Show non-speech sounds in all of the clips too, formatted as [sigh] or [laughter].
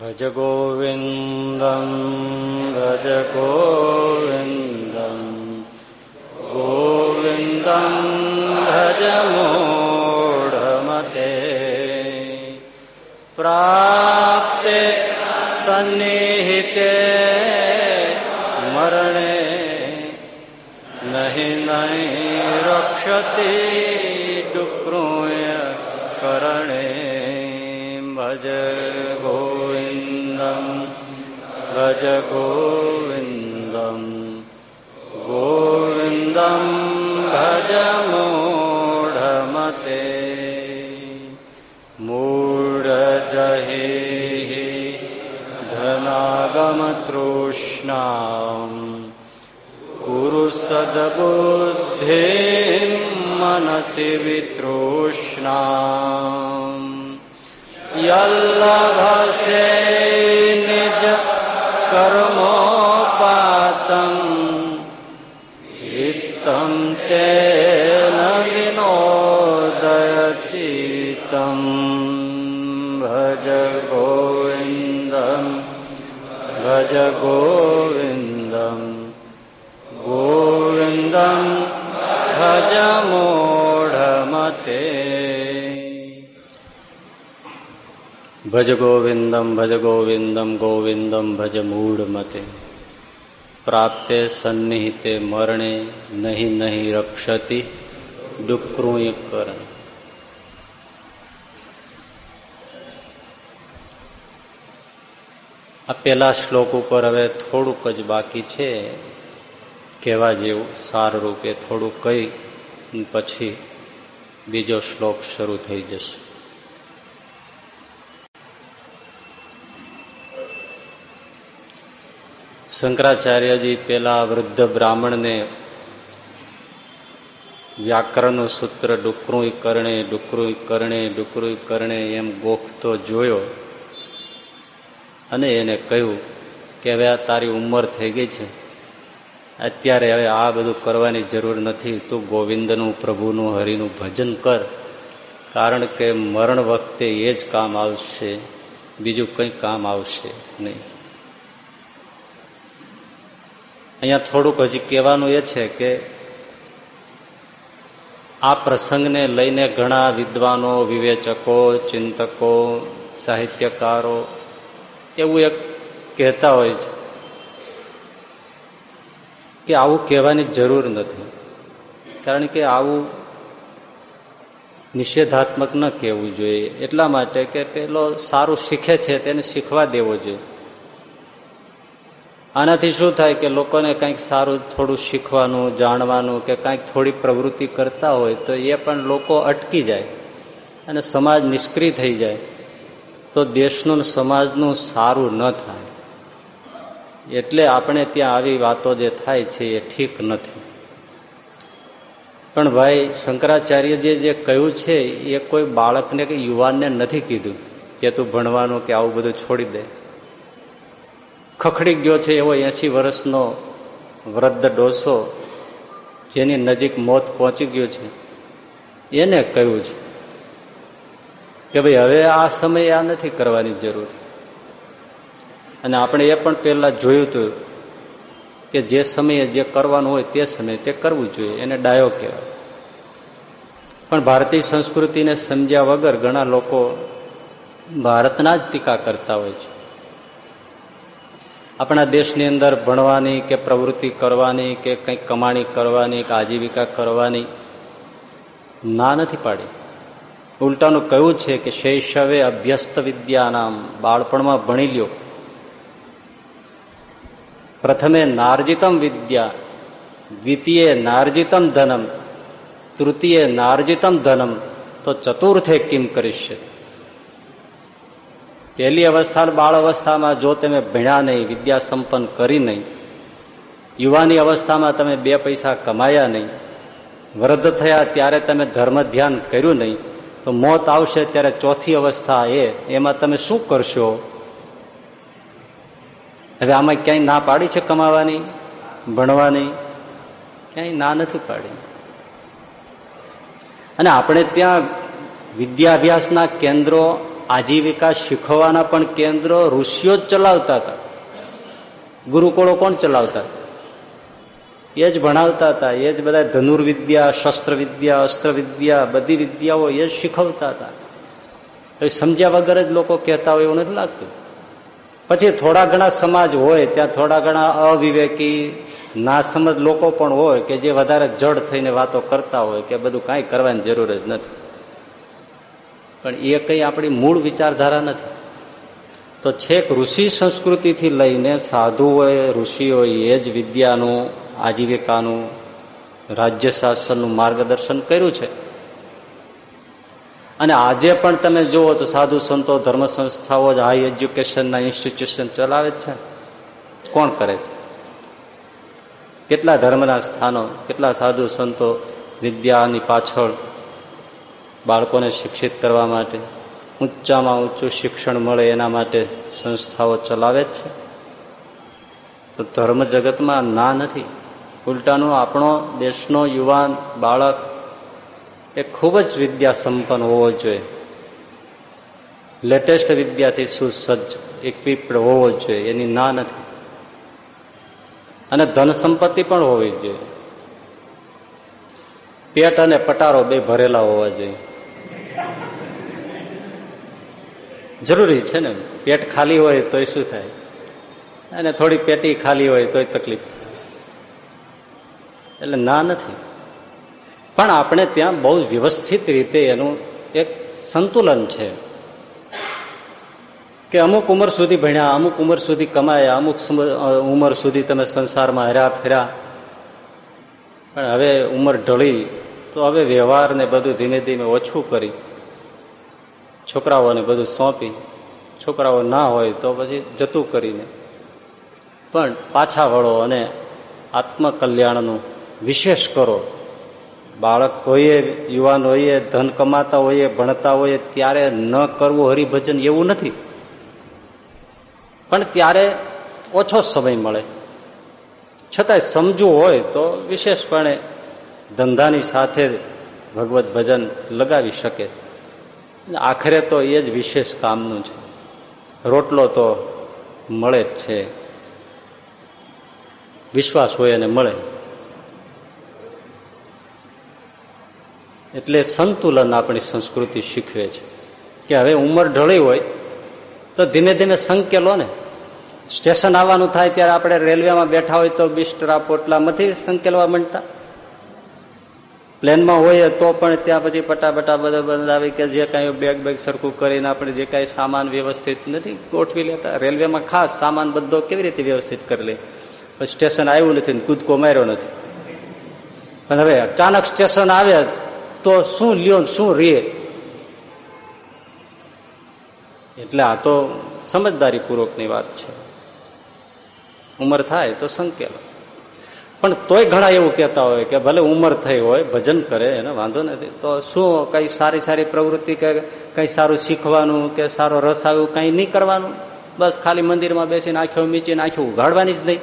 भज गोविन्दम् भज गोविन्दम् गोविन्दम् भज मूढमते प्राप्ते सन्निहिते मरणे नहि नहि रक्षति डुक्रूय करणे भज गोविन्दम् भज गोविन्दम् गोविन्दम् भज मूढमते मूढजहि धनागमतृष्णाम् कुरु सद्बुद्धिम् मनसि યલ્લભશે નિજ કર્મોપાતમ ઇતમ તે વિનોદય ચિતમ ભજ ગોવિંદમ ભજ ગોવિંદમ ગોવિંદમ ભજ મોઢમતે ભજ ગોવિંદમ ભજ ગોવિંદમ ગોવિંદમ ભજ મૂળ મતે પ્રાપ્તે સન્નિહિતે મરણે, નહીં નહીં રક્ષતી ડુક્રુય કરણ. આ પેલા શ્લોક ઉપર હવે થોડુંક જ બાકી છે. કહેવા જેવું સારરૂપે થોડું કહી પછી બીજો શ્લોક શરૂ થઈ જશે. શંકરાચાર્યજી પેલા વૃદ્ધ બ્રાહ્મણને વ્યાકરણનું સૂત્ર ડુકરું કરણે ડુકરું કરણે ડુકરું કરણે એમ ગોખતો જોયો અને એને કહ્યું કે હવે આ તારી ઉંમર થઈ ગઈ છે. અત્યારે હવે આ બધું કરવાની જરૂર નથી. તું ગોવિંદનું, પ્રભુનું, હરિનું ભજન કર. કારણ કે મરણ વખતે એ જ કામ આવશે. બીજું કંઈ કામ આવશે નહીં. અહીંયા થોડુંક હજી કહેવાનું એ છે કે આ પ્રસંગને લઈને ઘણા વિદ્વાનો, વિવેચકો, ચિંતકો, સાહિત્યકારો એવું એક કહેતા હોય છે કે આવું કહેવાની જરૂર નથી. કારણ કે આવું નિષેધાત્મક ન કહેવું જોઈએ. એટલા માટે કે પેલો સારું શીખે છે તેને શીખવા દેવો જોઈએ. આનાથી શું થાય કે લોકોને કંઈક સારું, થોડું શીખવાનું, જાણવાનું કે કંઈક થોડી પ્રવૃત્તિ કરતા હોય તો એ પણ લોકો અટકી જાય અને સમાજ નિષ્ક્રિય થઈ જાય તો દેશનું સમાજનું સારું ન થાય. એટલે આપણે ત્યાં આવી વાતો જે થાય છે એ ઠીક નથી. પણ ભાઈ, શંકરાચાર્યજીએ જે કહ્યું છે એ કોઈ બાળકને કે યુવાનને નથી કીધું કે તું ભણવાનું કે આવું બધું છોડી દે. ખખડી ગયો છે એવો એસી વર્ષનો વૃદ્ધ ડોસો જેની નજીક મોત પહોંચી ગયો છે. એને કહ્યું છે કે ભાઈ, હવે આ સમયે આ નથી કરવાની જરૂર. અને આપણે એ પણ પહેલા જોયું હતું કે જે સમયે જે કરવાનું હોય તે સમયે તે કરવું જોઈએ. એને ડાયો કહેવાય. પણ ભારતીય સંસ્કૃતિને સમજ્યા વગર ઘણા લોકો ભારતના જ ટીકા કરતા હોય છે. આપણા દેશની અંદર ભણવાની કે પ્રવૃત્તિ કરવાની કે કંઈક કમાણી કરવાની કે આજીવિકા કરવાની ના નથી પાડી. ઉલટાનું કહ્યું છે કે શૈશવે અભ્યસ્ત વિદ્યાનામ બાળપણમાં ભણી લ્યો. પ્રથમે નાર્જિતમ વિદ્યા, દ્વિતીય નાર્જિતમ ધનમ, તૃતીય નાર્જિતમ ધનમ, તો ચતુર્થે કિમ કરીશ પહેલી અવસ્થા બાળ અવસ્થામાં જો તમે ભણ્યા નહીં, વિદ્યા સંપન્ન કરી નહીં, યુવાની અવસ્થામાં તમે બે પૈસા કમાયા નહીં, વૃદ્ધ થયા ત્યારે તમે ધર્મ ધ્યાન કર્યું નહીં, તો મોત આવશે ત્યારે ચોથી અવસ્થા એ, એમાં તમે શું કરશો? હવે આમાં ક્યાંય ના પાડી છે કમાવાની? ભણવાની? ક્યાંય ના નથી પાડી. અને આપણે ત્યાં વિદ્યાભ્યાસના કેન્દ્રો આજીવિકા શીખવાના પણ કેન્દ્રો ઋષિઓ જ ચલાવતા હતા. ગુરુકુળો કોણ ચલાવતા એ જ ભણાવતા હતા, એ જ બધા ધનુર્વિદ્યા શસ્ત્ર વિદ્યા અસ્ત્ર બધી વિદ્યાઓ એ જ શીખવતા હતા. એ સમજ્યા વગર જ લોકો કહેતા હોય એવું નથી લાગતું. પછી થોડા ઘણા સમાજ હોય, ત્યાં થોડા ઘણા અવિવેકી, નાસમજ લોકો પણ હોય કે જે વધારે જડ થઈને વાતો કરતા હોય કે બધું કાંઈ કરવાની જરૂર જ નથી. પણ એ કંઈ આપણી મૂળ વિચારધારા નથી. તો છેક ઋષિ સંસ્કૃતિથી લઈને સાધુઓએ ઋષિઓએ જ વિદ્યાનું, આજીવિકાનું, રાજ્ય શાસનનું માર્ગદર્શન કર્યું છે. અને આજે પણ તમે જુઓ તો સાધુ સંતો, ધર્મ સંસ્થાઓ જ હાઈ એજ્યુકેશનના ઇન્સ્ટિટ્યુશન ચલાવે છે. કોણ કરે છે? કેટલા ધર્મના સ્થાનો, કેટલા સાધુ સંતો વિદ્યાની પાછળ બાળકોને શિક્ષિત કરવા માટે, ઊંચામાં ઊંચું શિક્ષણ મળે એના માટે સંસ્થાઓ ચલાવે જ છે. તો ધર્મ જગતમાં ના નથી. ઉલટાનો આપણો દેશનો યુવાન, બાળક એ ખૂબ જ વિદ્યા સંપન્ન હોવો જોઈએ. લેટેસ્ટ વિદ્યાથી સુસજ્જ ઇક્વિપ્ડ હોવો જોઈએ, એની ના નથી. અને ધન સંપત્તિ પણ હોવી જોઈએ. પેટ અને પટારો બે ભરેલા હોવા જોઈએ. જરૂરી છે ને? પેટ ખાલી હોય તોય શું થાય? અને થોડી પેટી ખાલી હોય તોય તકલીફ થાય. એટલે ના નથી. પણ આપણે ત્યાં બહુ વ્યવસ્થિત રીતે એનું એક સંતુલન છે. કે અમુક ઉંમર સુધી ભણ્યા, અમુક ઉંમર સુધી કમાયા, અમુક ઉંમર સુધી તમે સંસારમાં હર્યા ફેર્યા. પણ હવે ઉંમર ઢળી, તો હવે વ્યવહાર ને બધું ધીમે ધીમે ઓછું કરી. છોકરાઓને બધું સોંપી. છોકરાઓ ના હોય તો પછી જતું કરીને. પણ પાછા વળો અને આત્મકલ્યાણનું વિશેષ કરો. બાળક હોઈએ, યુવાન હોઈએ, ધન કમાતા હોઈએ, ભણતા હોઈએ, ત્યારે ન કરવું હરિભજન એવું નથી. પણ ત્યારે ઓછો સમય મળે. છતાંય સમજવું હોય તો વિશેષપણે ધંધાની સાથે ભગવત ભજન લગાવી શકે. આખરે તો એ જ વિશેષ કામનું છે. રોટલો તો મળે જ છે. વિશ્વાસ હોય અને મળે. એટલે સંતુલન આપણી સંસ્કૃતિ શીખવે છે. કે હવે ઉંમર ઢળી હોય, તો ધીમે ધીમે સંકેલો ને. સ્ટેશન આવવાનું થાય ત્યારે આપણે રેલવેમાં બેઠા હોય તો બિસ્ટરા પોટલામાંથી સંકેલવા માંડતા. પ્લેનમાં હોઈએ તો પણ ત્યાં પછી પટાપટા બધા બંધાવી કે જે કાંઈ બેગ બેગ સરખું કરીને આપણે જે કાંઈ સામાન વ્યવસ્થિત નથી ગોઠવી લેતા. રેલવેમાં ખાસ સામાન બધો કેવી રીતે વ્યવસ્થિત કરી લે? પછી સ્ટેશન આવ્યું નથી ને કૂદકો માર્યો નથી. પણ હવે અચાનક સ્ટેશન આવે તો શું લ્યો શું રે એટલે આ તો સમજદારી પૂર્વકની વાત છે. ઉંમર થાય તો સંકેલો. પણ તોય ઘણા એવું કહેતા હોય કે ભલે ઉંમર થઈ હોય, ભજન કરે, એને વાંધો નથી. તો શું કઈ સારી સારી પ્રવૃત્તિ કે કઈ સારું શીખવાનું કે સારો રસ આવ્યું, કઈ નહીં કરવાનું? બસ ખાલી મંદિરમાં બેસીને આંખો મીચીને આંખો ઉઘાડવાની જ નહીં.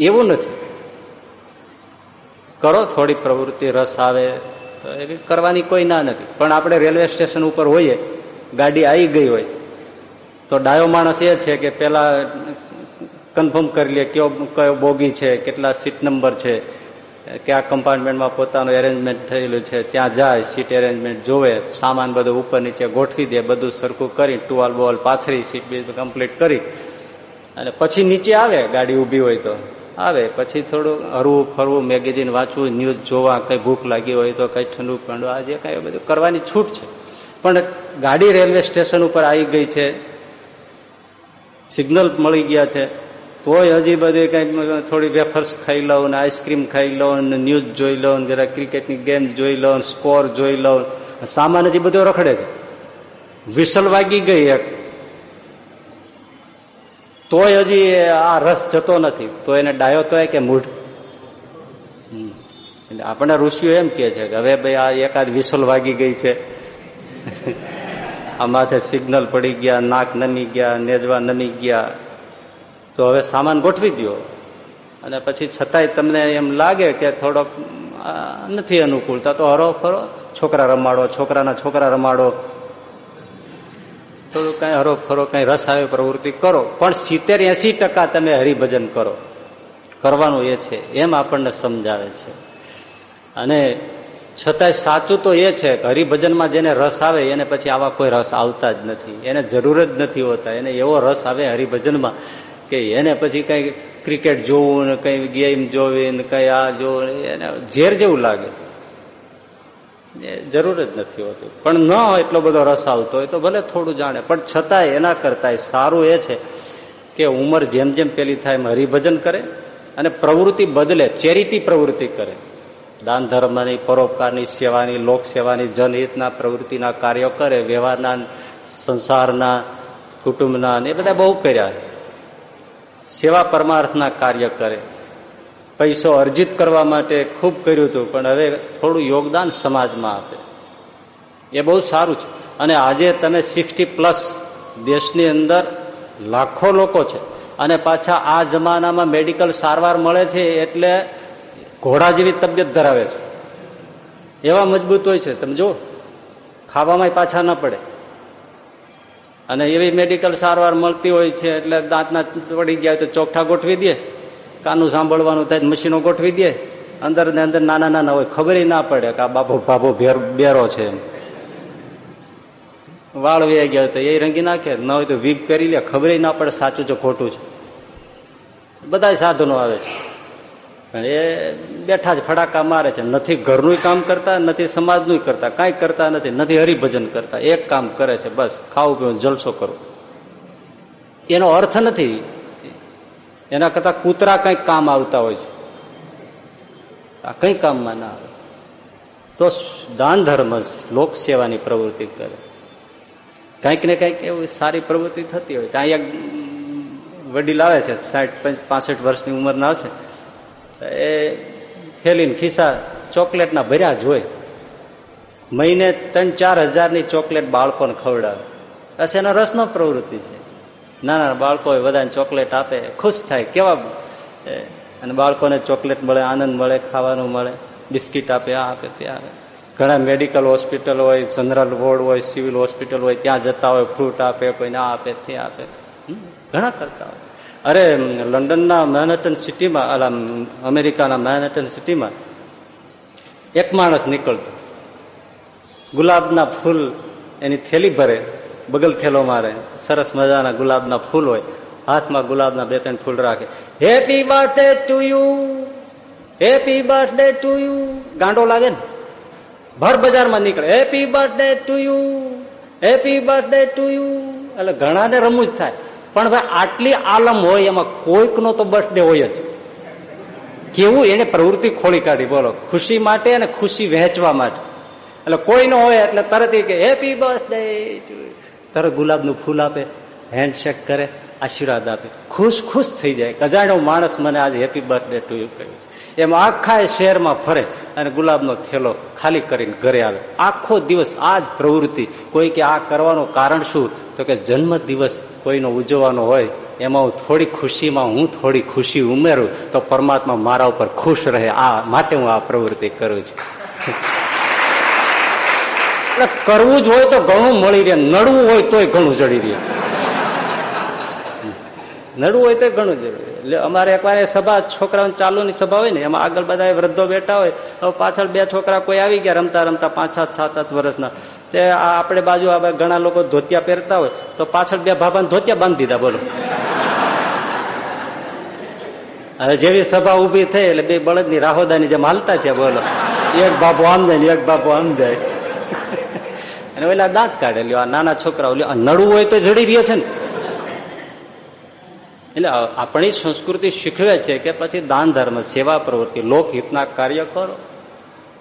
એવું નથી. કરો થોડી પ્રવૃત્તિ, રસ આવે, તો એવી કરવાની કોઈ ના નથી. પણ આપણે રેલવે સ્ટેશન ઉપર હોઈએ, ગાડી આવી ગઈ હોય, તો ડાયો માણસ એ છે કે પેલા કન્ફર્મ કરી લે કયો કયો બોગી છે, કેટલા સીટ નંબર છે કયા કમ્પાર્ટમેન્ટમાં પોતાનું એરેન્જમેન્ટ થયેલું છે, ત્યાં જાય સીટ એરેન્જમેન્ટ જોવે, સામાન બધું ઉપર નીચે ગોઠવી દે, બધું સરખું કરી, ટુવાલ બોલ પાથરી સીટ બી કમ્પ્લીટ કરી, અને પછી નીચે આવે, ગાડી ઊભી હોય તો. આવે, પછી થોડું હરવું ફરવું મેગેઝિન વાંચવું ન્યૂઝ જોવા, કંઈ ભૂખ લાગી હોય તો, કંઈ ઠંડુ પંડુ આ જે કઈ બધું કરવાની છૂટ છે. પણ ગાડી રેલવે સ્ટેશન ઉપર આવી ગઈ છે, સિગ્નલ મળી ગયા છે તોય હજી બધી કઈ થોડી વેફર્સ ખાઈ લઉં ને આઈસ્ક્રીમ ખાઈ લઉં ને ન્યૂઝ જોઈ લઉં જરા ક્રિકેટની ગેમ જોઈ લઉં સ્કોર જોઈ લઉં સામાન હજી બધો રખડે છે. વિસલ વાગી ગઈ એક. તોય હજી આ રસ જતો નથી. તો એને ડાયો કહેવાય કે મૂઢ. એટલે આપણને ઋષિઓ એમ કે છે કે હવે ભાઈ આ એકાદ વિસલ વાગી ગઈ છે. [laughs] આ માથે સિગ્નલ પડી ગયા, નાક નમી ગયા, નેજવા નમી ગયા. તો હવે સામાન ગોઠવી દો અને પછી છતાંય તમને એમ લાગે કે થોડોક નથી અનુકૂળતા, તો હરો ફરો. છોકરા રમાડો, છોકરાના છોકરા રમાડો. થોડું કઈ હરો ફરો, કઈ રસ આવે, પ્રવૃત્તિ કરો. પણ સિત્તેર એસી ટકા તમે હરિભજન કરો. કરવાનું એ છે, એમ આપણને સમજાવે છે. અને છતાંય સાચું તો એ છે કે હરિભજનમાં જેને રસ આવે, એને પછી આવા કોઈ રસ આવતા જ નથી. એને જરૂર જ નથી હોતા. એને એવો રસ આવે હરિભજનમાં કે એને પછી કઈ ક્રિકેટ જોવું ને કઈ ગેમ જોવી ને કઈ આ જોવું એને ઝેર જેવું લાગે. જરૂર જ નથી હોતી. પણ ન એટલો બધો રસ આવતો હોય તો ભલે થોડું જાણે. પણ છતાંય એના કરતાંય સારું એ છે કે ઉંમર જેમ જેમ પેલી થાય એમ હરિભજન કરે અને પ્રવૃત્તિ બદલે, ચેરિટી પ્રવૃત્તિ કરે. દાન ધર્મની, પરોપકારની, સેવાની, લોક સેવાની, જનહિતના પ્રવૃત્તિના કાર્યો કરે, વ્યવહારના, સંસારના, કુટુંબના એ બધા બહુ કર્યા. સેવા પરમાર્થના કાર્ય કરે. પૈસો અર્જિત કરવા માટે ખૂબ કર્યું હતું, પણ હવે થોડું યોગદાન સમાજમાં આપે. એ બહુ સારું છે. અને આજે તમે સિક્સટી પ્લસ દેશની અંદર લાખો લોકો છે. અને પાછા આ જમાનામાં મેડિકલ સારવાર મળે છે એટલે ઘોડા જેવી તબિયત ધરાવે છે. એવા મજબૂત હોય છે. તમે જુઓ. ખાવામાં પાછા ન પડે. અને એવી મેડિકલ સારવાર મળતી હોય છે એટલે દાંતના પડી ગયા તો ચોખ્ઠા ગોઠવી દે કાનું સાંભળવાનું થાય મશીનો ગોઠવી દે. અંદર ને અંદર નાના નાના હોય, ખબર ના પડે કે આ બાપો બાપો બેરો છે એમ. વાળ વ્યા ગયા તો એ રંગી નાખે, ન હોય તો વીગ પહેરી લે, ખબર ના પડે સાચું છે ખોટું છે. બધા સાધનો આવે છે. પણ એ બેઠા જ ફડાકા મારે છે. નથી ઘરનું કામ કરતા, નથી સમાજનું કરતા, કાંઈ કરતા નથી નથી હરિભજન કરતા. એક કામ કરે છે, બસ, ખાવું પીવું જલસો કરો. એનો અર્થ નથી. એના કરતા કૂતરા કંઈક કામ આવતા હોય છે. આ કઈ કામમાં ના આવે. તો દાન ધર્મ લોક સેવાની પ્રવૃત્તિ કરે. કંઈક ને કંઈક એવી સારી પ્રવૃત્તિ થતી હોય છે. અહીંયા વડીલ આવે છે, સાઠ પાસઠ વર્ષની ઉંમરના હશે. એ થેલીને ખિસ્સા ચોકલેટના ભર્યા જ હોય. મહિને ત્રણ ચાર હજારની ચોકલેટ બાળકોને ખવડાવે. બસ એનો રસનો પ્રવૃત્તિ છે. નાના બાળકો બધાને ચોકલેટ આપે, ખુશ થાય, કેવા અને બાળકોને ચોકલેટ મળે, આનંદ મળે, ખાવાનું મળે, બિસ્કીટ આપે, આ આપે ત્યાં આપે. ઘણા મેડિકલ હોસ્પિટલ હોય, જનરલ વોર્ડ હોય, સિવિલ હોસ્પિટલ હોય, ત્યાં જતા હોય, ફ્રૂટ આપે, કોઈને આ આપે, તે આપે. ઘણા કરતા હોય. અરે લંડનના મેનહટન સિટીમાં, અલા અમેરિકાના મેનહટન સિટીમાં એક માણસ નીકળતો. ગુલાબના ફૂલ એની થેલી ભરે, બગલ થેલો મારે. સરસ મજાના ગુલાબના ફૂલ હોય. હાથમાં ગુલાબના બે ત્રણ ફૂલ રાખે. Happy birthday to you happy birthday to you ગાંડો લાગે ને? ભર બજારમાં નીકળે. Happy birthday to you happy birthday to you એટલે ઘણાને રમૂજ થાય. પણ ભાઈ આટલી આલમ હોય, એમાં કોઈકનો તો બર્થડે હોય જ. કેવું? એને પ્રવૃત્તિ ખોલી કાઢી, બોલો. ખુશી માટે અને ખુશી વહેંચવા માટે. એટલે કોઈ નો હોય, એટલે તરત કે હેપી બર્થડે તરત ગુલાબનું ફૂલ આપે હેન્ડશેક કરે. આશીર્વાદ આપે. ખુશ ખુશ થઈ જાય કજાણો માણસ મને આજે હેપી બર્થડે ટુ યુ કહ્યું છે. એમ આખા શહેરમાં ફરે અને ગુલાબનો થેલો ખાલી કરીને ઘરે આવે. આખો દિવસ આ જ પ્રવૃત્તિ. કોઈ કે આ કરવાનું કારણ શું? તો કે જન્મ દિવસ કોઈનો ઉજવવાનો હોય, એમાં હું થોડી ખુશીમાં હું થોડી ખુશી ઉમેરું, તો પરમાત્મા મારા ઉપર ખુશ રહે. આ માટે હું આ પ્રવૃત્તિ કરું છું. એટલે કરવું જ હોય તો ઘણું મળી રહે. નડવું હોય તોય ઘણું જડી રહે. નડવું હોય તો ઘણું જરૂરી એટલે અમારે એકવાર સભા, છોકરાઓની ચાલુની સભા હોય ને, એમાં આગળ બધા વૃદ્ધો બેઠા હોય. હવે પાછળ બે છોકરા કોઈ આવી ગયા રમતા રમતા પાંચ, સાત સાત સાત વર્ષના. તે આપણે બાજુ ઘણા લોકો ધોતિયા પહેરતા હોય, તો પાછળ બે ભાભાને ધોતિયા બાંધી દીધા, બોલો. અને જેવી સભા ઊભી થઈ, એટલે બે બળદની રાહોદાની જેમ હાલતા થયા, બોલો. એક બાપુ આમ જાય ને એક બાપુ આમ જાય. [laughs] અને ઓલા દાંત કાઢે, લ્યો, આ નાના છોકરાઓ, લ્યો નડવું હોય તો જડી રહ્યો છે ને. એટલે આપણી સંસ્કૃતિ શીખવે છે કે પછી દાન ધર્મ, સેવા પ્રવૃત્તિ, લોકહિતના કાર્ય કરો,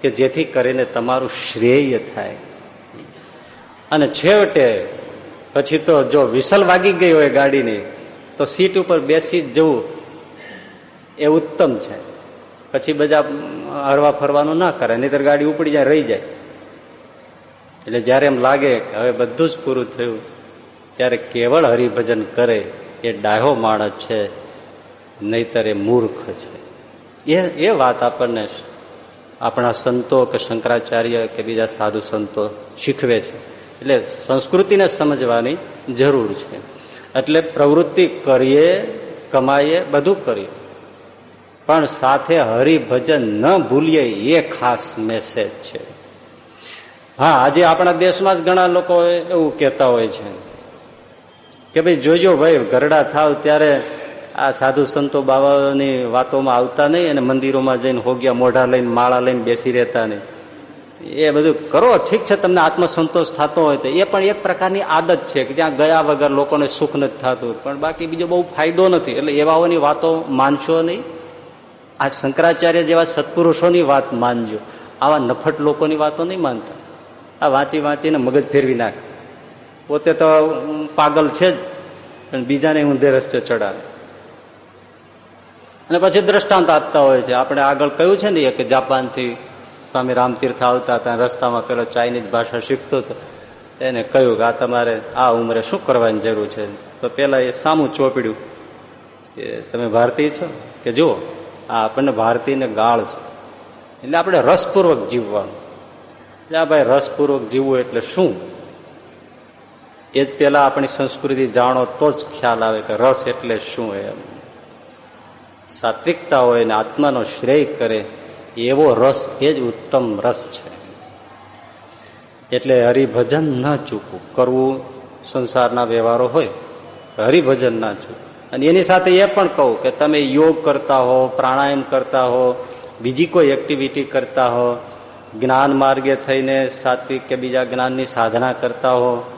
કે જેથી કરીને તમારું શ્રેય થાય. અને છેવટે, પછી તો જો વિસલ વાગી ગઈ હોય ગાડીની, તો સીટ ઉપર બેસી જવું એ ઉત્તમ છે. પછી બધા હરવા ફરવાનું ના કરે, નહીતર ગાડી ઉપડી જાય, રહી જાય. એટલે જ્યારે એમ લાગે કે હવે બધું જ પૂરું થયું, ત્યારે કેવળ હરિભજન કરે એ ડાહો માણસ છે, નહીતર એ મૂર્ખ છે. એ એ વાત આપણને આપણા સંતો કે શંકરાચાર્ય કે બીજા સાધુ સંતો શીખવે છે. એટલે સંસ્કૃતિને સમજવાની જરૂર છે. એટલે પ્રવૃત્તિ કરીએ, કમાઈએ, બધું કરીએ. પણ સાથે હરિભજન ન ભૂલીએ, એ ખાસ મેસેજ છે. હા, આજે આપણા દેશમાં જ ઘણા લોકો એવું કહેતા હોય છે. કે ભાઈ, જોજો ભાઈ, ગરડા થાવ ત્યારે આ સાધુ સંતો બાબાની વાતોમાં આવતા નહીં અને મંદિરોમાં જઈને હોગ્યા, મોઢા લઈને, માળા લઈને બેસી રહેતા નહીં. એ બધું કરો, ઠીક છે, તમને આત્મસંતોષ થતો હોય તો. એ પણ એક પ્રકારની આદત છે કે જ્યાં ગયા વગર લોકોને સુખ નથી થતું. પણ બાકી બીજો બહુ ફાયદો નથી. એટલે એવાઓની વાતો માનશો નહીં. આ શંકરાચાર્ય જેવા સત્પુરુષોની વાત માનજો. આવા નફટ લોકોની વાતો નહીં માનતા. આ વાંચી વાંચીને મગજ ફેરવી નાખ. પોતે તો પાગલ છે જ. પણ બીજાને ઊંધે રસ્તે ચડાવે. અને પછી દ્રષ્ટાંત આપતા હોય છે. આપણે આગળ કહ્યું છે ને કે જાપાનથી સ્વામી રામતીર્થ આવતા હતા, રસ્તામાં પેલો ચાઇનીઝ ભાષા શીખતો હતો. એને કહ્યું કે આ તમારે આ ઉંમરે શું કરવાની જરૂર છે? તો પેલા એ સામું ચોપડ્યું કે તમે ભારતીય છો? કે જુઓ, આ આપણને ભારતીયને ગાળ છે. એટલે આપણે રસપૂર્વક જીવવાનું. એટલે આ ભાઈ રસપૂર્વક જીવવું એટલે શું? એ જ પેલા આપણી સંસ્કૃતિ જાણો તો જ ખ્યાલ આવે કે રસ એટલે શું એમ. સાત્વિકતા હોય ને આત્માનો શ્રેય કરે, એવો રસ એ જ ઉત્તમ રસ છે. એટલે હરિભજન ન ચૂકવું. કરવું સંસારના વ્યવહારો હોય, હરિભજન ના ચૂકવું. અને એની સાથે એ પણ કહું કે તમે યોગ કરતા હો, પ્રાણાયામ કરતા હો, બીજી કોઈ એક્ટિવિટી કરતા હો, જ્ઞાન માર્ગે થઈને સાત્વિક કે બીજા જ્ઞાનની સાધના કરતા હો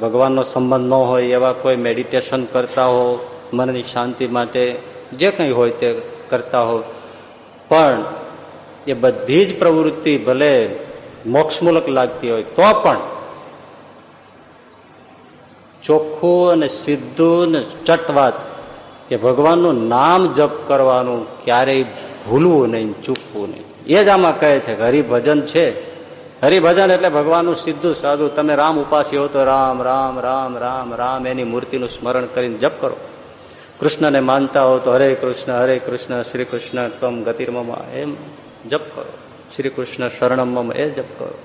ભગવાનનો સંબંધ ન હોય એવા કોઈ મેડિટેશન કરતા હો, મનની શાંતિ માટે જે કંઈ હોય તે કરતા હો. પણ એ બધી જ પ્રવૃત્તિ ભલે મોક્ષમૂલક લાગતી હોય, તો પણ ચોખ્ખું અને સીધું ને ચટવાત કે ભગવાનનું નામ જપ કરવાનું ક્યારેય ભૂલવું નહીં, ચૂકવું નહીં. એ જ આમાં કહે છે હરિભજન છે. હરિભજન એટલે ભગવાનનું સીધું સાધું. તમે રામ ઉપાસી હો તો રામ રામ રામ રામ રામ એની મૂર્તિનું સ્મરણ કરીને જપ કરો. કૃષ્ણને માનતા હો તો હરે કૃષ્ણ હરે કૃષ્ણ, શ્રી કૃષ્ણ કમ ગતિર્મમ એમ જપ કરો. શ્રી કૃષ્ણ શરણમ એ જપ કરો.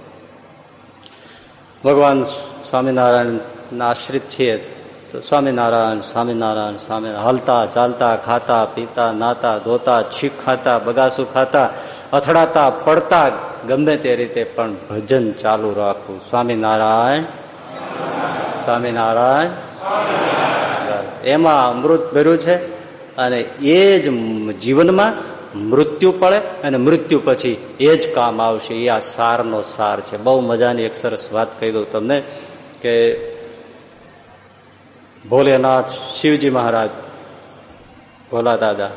ભગવાન સ્વામિનારાયણના આશ્રિત છીએ. તો સ્વામિનારાયણ સ્વામિનારાયણ, સ્વામિ હાલતા, ચાલતા, ખાતા, પીતા, નાતા, ધોતા છીક ખાતા, બગાસું ખાતા, અથડાતા, પડતા, ગમે તે રીતે પણ ભજન ચાલુ રાખવું. સ્વામિનારાયણ સ્વામિનારાયણ. એમાં અમૃત ભર્યું છે અને એ જ જીવનમાં મૃત્યુ પડે અને મૃત્યુ પછી એ જ કામ આવશે. એ આ સારનો સાર છે. બહુ મજાની એક સરસ વાત કહી દઉં તમને કે ભોલેનાથ શિવજી મહારાજ, ભોલા દાદા,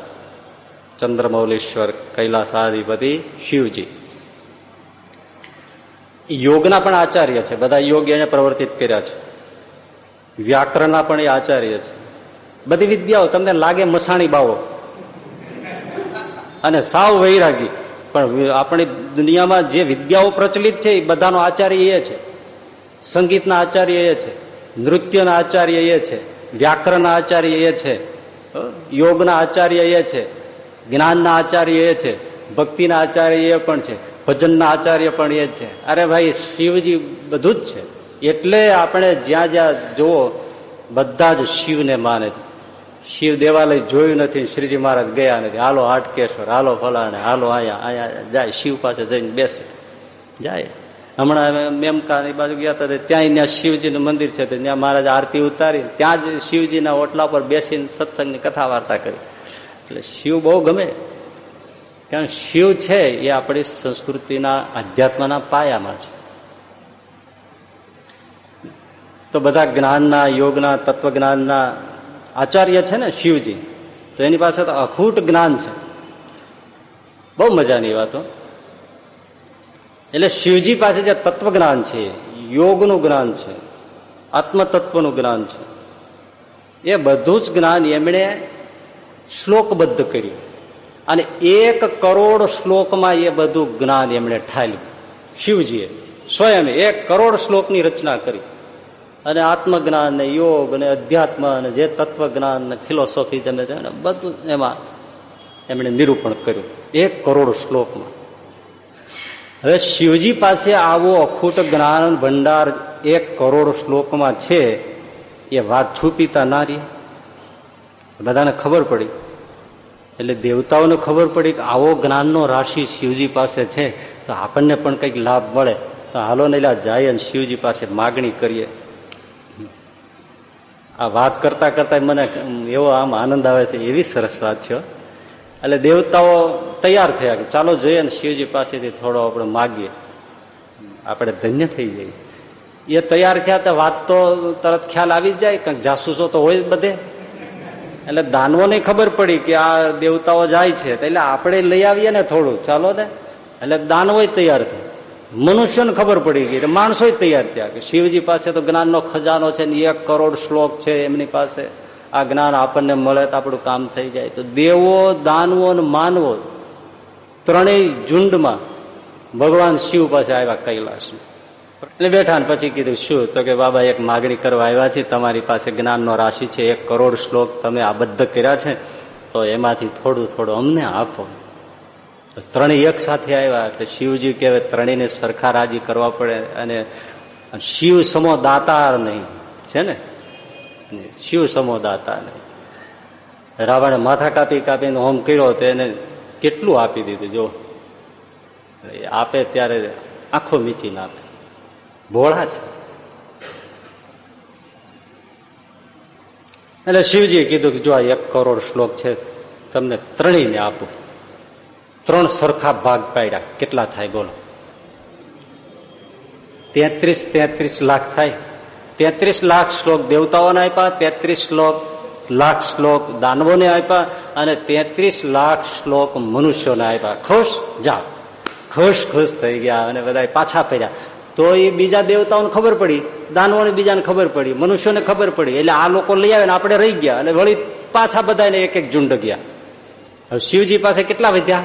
ચંદ્રમૌલેશ્વર, કૈલાસાધિપતિ, શિવજી. યોગના પણ આચાર્ય છે, બધા યોગ એને પ્રવર્તિત કર્યા છે. વ્યાકરણના પણ એ આચાર્ય છે. બધી વિદ્યાઓ, તમને લાગે મસાણી બાવો. અને સાવ વૈરાગી. પણ આપણી દુનિયામાં જે વિદ્યાઓ પ્રચલિત છે, એ બધાનો આચાર્ય એ છે. સંગીતના આચાર્ય એ છે. નૃત્યના આચાર્ય એ છે વ્યાકરણના આચાર્ય એ છે યોગના આચાર્ય એ છે જ્ઞાનના આચાર્ય એ છે ભક્તિના આચાર્ય એ પણ છે ભજનના આચાર્ય પણ એ જ છે. અરે ભાઈ શિવજી બધું જ છે. એટલે આપણે જ્યાં જ્યાં જુઓ બધા જ શિવને માને છે. શિવ દેવાલય જોયું નથી શ્રીજી મહારાજ ગયા નથી. હાલો હાટકેશ્વર હાલો ફલાણે હાલો અહીંયા અહીંયા જાય શિવ પાસે જઈને બેસે. જાય. હમણાં મેમકા બાજુ ગયા હતા ત્યાં ત્યાં શિવજીનું મંદિર છે ત્યાં મહારાજ આરતી ઉતારી ત્યાં જ શિવજીના ઓટલા પર બેસીને સત્સંગની કથા વાર્તા કરી. એટલે શિવ બહુ ગમે. કારણ શિવ છે એ આપણી સંસ્કૃતિના અધ્યાત્મના પાયામાં છે. તો બધા જ્ઞાનના, યોગના, તત્વજ્ઞાનના આચાર્ય છે ને શિવજી, તો એની પાસે તો અખૂટ જ્ઞાન છે. બહુ મજાની વાતો. એટલે શિવજી પાસે જે તત્વજ્ઞાન છે, યોગનું જ્ઞાન છે, આત્મતત્વનું જ્ઞાન છે, એ બધું જ જ્ઞાન એમણે શ્લોકબદ્ધ કર્યું. અને એક કરોડ શ્લોકમાં એ બધું જ્ઞાન એમણે ઠાલ્યું. શિવજીએ સ્વયં એક કરોડ શ્લોકની રચના કરી. અને આત્મજ્ઞાન ને યોગ ને અધ્યાત્મ અને જે તત્વજ્ઞાન ને ફિલોસોફી તમે બધું એમાં એમણે નિરૂપણ કર્યું. એક કરોડ શ્લોકમાં. હવે શિવજી પાસે આવો અખૂટ જ્ઞાન, ભંડાર એક કરોડ શ્લોકમાં છે, એ વાત છુપીતા ના રહી. બધાને ખબર પડી. એટલે દેવતાઓને ખબર પડી કે આવો જ્ઞાનનો રાશિ શિવજી પાસે છે, તો આપણને પણ કંઈક લાભ મળે. તો હાલો ને જાય અને શિવજી પાસે માગણી કરીએ. આ વાત કરતા કરતા મને એવો આમ આનંદ આવે છે, એવી સરસ વાત છે એટલે દેવતાઓ તૈયાર થયા કે ચાલો જઈએ ને શિવજી પાસેથી થોડો આપણે માગીએ. આપણે ધન્ય થઈ જઈએ. એ તૈયાર થયા તો વાત તો તરત ખ્યાલ આવી જ જાય કંઈક જાસૂસો તો હોય બધે. એટલે દાનવોને ખબર પડી કે આ દેવતાઓ જાય છે. એટલે આપણે લઈ આવીએ ને થોડું. ચાલો ને. એટલે દાનવો તૈયાર થયા. મનુષ્યને ખબર પડી ગઈ. માણસો તૈયાર થયા કે શિવજી પાસે તો જ્ઞાનનો ખજાનો છે ને એક કરોડ શ્લોક છે એમની પાસે. આ જ્ઞાન આપણને મળે તો આપણું કામ થઈ જાય. તો દેવો, દાનવો અને માનવો ત્રણેય ઝુંડમાં ભગવાન શિવ પાસે આવ્યા કૈલાસ. એટલે બેઠા ને પછી કીધું, શું? તો કે બાબા, એક માગણી કરવા આવ્યા છે, તમારી પાસે જ્ઞાનનો રાશિ છે, એક કરોડ શ્લોક તમે આબદ્ધ કર્યા છે, તો એમાંથી થોડું થોડું અમને આપો. ત્રણેય એક સાથે આવ્યા, એટલે શિવજી કહેવાય ત્રણેયને સરખા રાજી કરવા પડે. અને શિવ સમો દાતાર નહીં, છે ને? શિવ સમોદાતાને રાવણે માથા કાપી કાપીને હોમ કર્યો તો એને કેટલું આપી દીધું, જો. આપે ત્યારે આંખો મીચીને આપે ભોળા છે. એટલે શિવજીએ કીધું કે જો આ એક કરોડ શ્લોક છે, તમને ત્રણેયને આપું. ત્રણ સરખા ભાગ પાડ્યા. કેટલા થાય બોલો? તેત્રીસ તેત્રીસ લાખ થાય. તેત્રીસ લાખ શ્લોક દેવતાઓને આપ્યા, તેત્રીસ શ્લોક લાખ શ્લોક દાનવોને આપ્યા અને તેત્રીસ લાખ શ્લોક મનુષ્યોને આપ્યા. ખુશ? જા ખુશ ખુશ થઈ ગયા અને બધા પાછા ફર્યા. તો એ બીજા દેવતાઓને ખબર પડી, દાનવોને બીજાને ખબર પડી, મનુષ્યોને ખબર પડી. એટલે આ લોકો લઈ આવે ને આપણે રહી ગયા અને વળી પાછા બધાને એક એક ઝુંડ ગયા. શિવજી પાસે કેટલા વધ્યા?